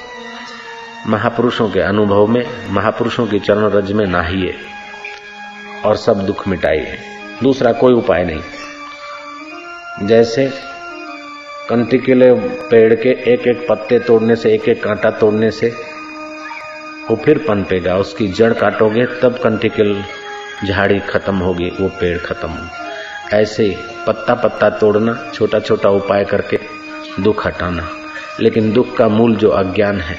महापुरुषों के अनुभव में, महापुरुषों की चरण रज में नाहिए और सब दुख मिटाइए। दूसरा कोई उपाय नहीं। जैसे कंटिकुले पेड़ के एक एक पत्ते तोड़ने से एक एक कांटा तोड़ने से वो फिर पनपेगा। उसकी जड़ काटोगे, तब कंटिकल झाड़ी खत्म होगी, वो पेड़ खत्म होगा। ऐसे पत्ता पत्ता तोड़ना छोटा छोटा उपाय करके दुख हटाना। लेकिन दुख का मूल जो अज्ञान है,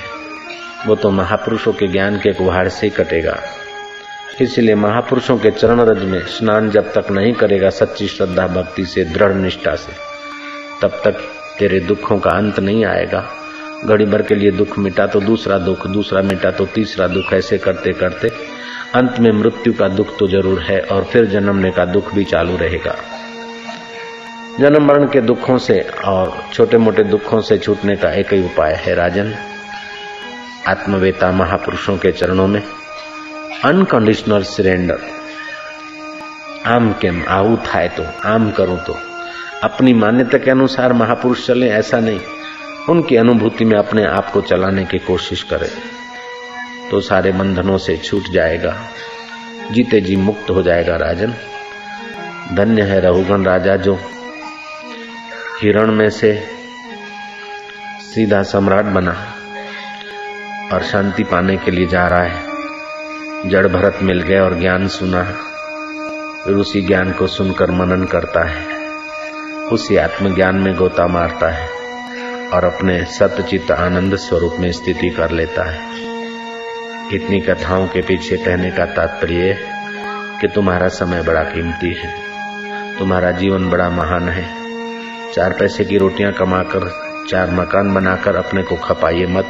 वो तो महापुरुषों के ज्ञान के कुहाड़ से ही कटेगा। इसलिए महापुरुषों के चरण रज में स्नान जब तक नहीं करेगा सच्ची श्रद्धा भक्ति से, दृढ़ निष्ठा से, तब तक तेरे दुखों का अंत नहीं आएगा। घड़ी भर के लिए दुख मिटा तो दूसरा दुख, दूसरा मिटा तो तीसरा दुख, ऐसे करते करते अंत में मृत्यु का दुख तो ज़रूर है और फिर जन्मने का दुख भी चालू रहेगा। जन्म मरण के दुखों से और छोटे मोटे दुखों से छूटने का एक ही उपाय है राजन। आत्मवेता महापुरुषों के चरणों में अनकंडीशनल सिलेंडर आम केम आऊ थाए तो आम करूँ तो। अपनी मान्यता के अनुसार महापुरुष चले ऐसा नहीं। उनकी अनुभूति में अपने आप को चलाने की कोशिश करें। तो सारे बंधनों से छूट जाएगा। जीते जी मुक्त हो जाएगा राजन। धन्य है रघुगण राजा जो हिरण में से सीधा सम्राट बना और शांति पाने के लिए जा रहा है। जड़ भरत मिल गए और ज्ञान सुना। फिर उसी ज्ञान को सुनकर मनन करता है। उसी आत्मज्ञान में गोता मारता है और अपने सत्यचित आनंद स्वरूप में स्थिति कर लेता है। इतनी कथाओं के पीछे कहने का तात्पर्य कि तुम्हारा समय बड़ा कीमती है। तुम्हारा जीवन बड़ा महान है। चार पैसे की रोटियाँ कमाकर, चार मकान बनाकर अपने को खपाइए मत।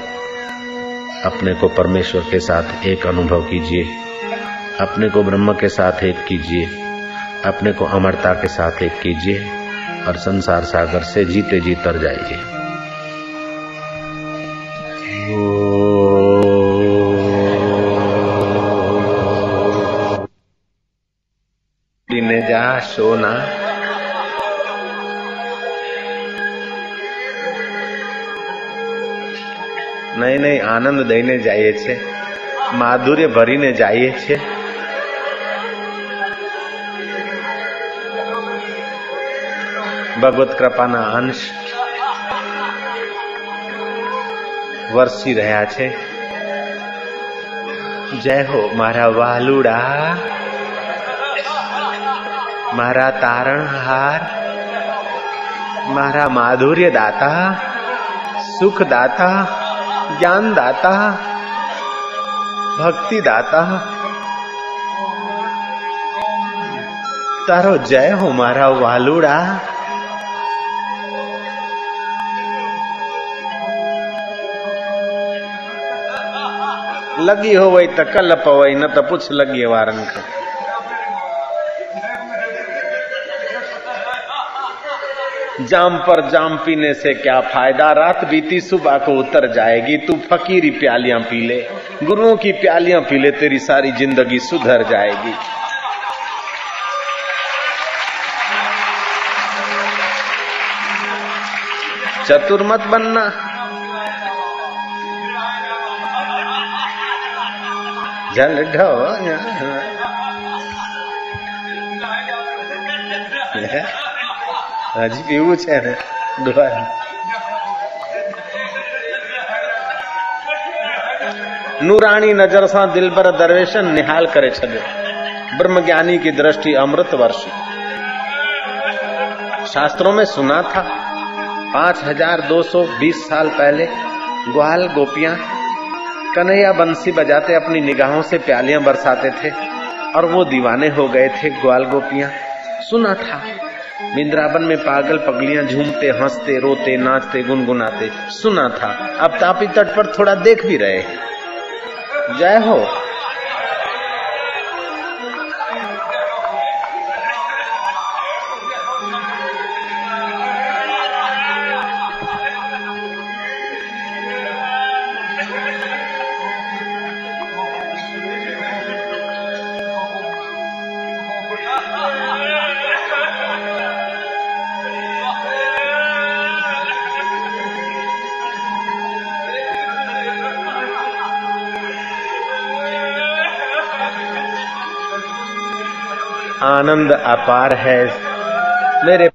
अपने को परमेश्वर के साथ एक अनुभव कीजिए। अपने को ब्रह्म के साथ एक कीजिए। अपने को अमरता के साथ एक कीजिए और संसार सागर से जीते जी तर जाइए। sola. નહીં નહીં, આનંદ દઈને જઈએ છે. માધુર્ય ભરીને જઈએ છે. ભગવત કૃપાના અંશ વરસી રહ્યા છે. જય હો મારા વાલુડા. मारा तारण हार मारा माधुर्य दाता सुख दाता ज्ञान दाता भक्ति दाता तारो जय हो मारा वालुड़ा। लगी हो वही तो कल पवई न तो पूछ लगी वारन जाम पर जाम पीने से क्या फ़ायदा? रात बीती सुबह को उतर जाएगी तू फकीरी प्यालियाँ पी ले। गुरुओं की प्यालियाँ पी ले तेरी सारी ज़िंदगी सुधर जाएगी। चतुर मत बनना। जल ढो Yeah. <laughs> હજી પીવું છે ને ડોહા नूरानी नजर सा दिलबर दरवेशन निहाल करे छॾियो ब्रह्म ज्ञानी की दृष्टि अमृत वर्षी शास्त्रों में सुना था पांच हजार दो सौ बीस साल पहले ग्वाल गोपियां कन्हैया बंसी बजाते अपनी निगाहों से प्यालियां बरसाते थे और वो दीवाने हो गए थे ग्वाल गोपियां सुना था बिंद्रावन में पागल पगलियाँ झूमते, हँसते, रोते, नाचते, गुनगुनाते। सुना था। अब तापी तट पर थोड़ा देख भी रहे जय हो। आनंद अपार है। मेरे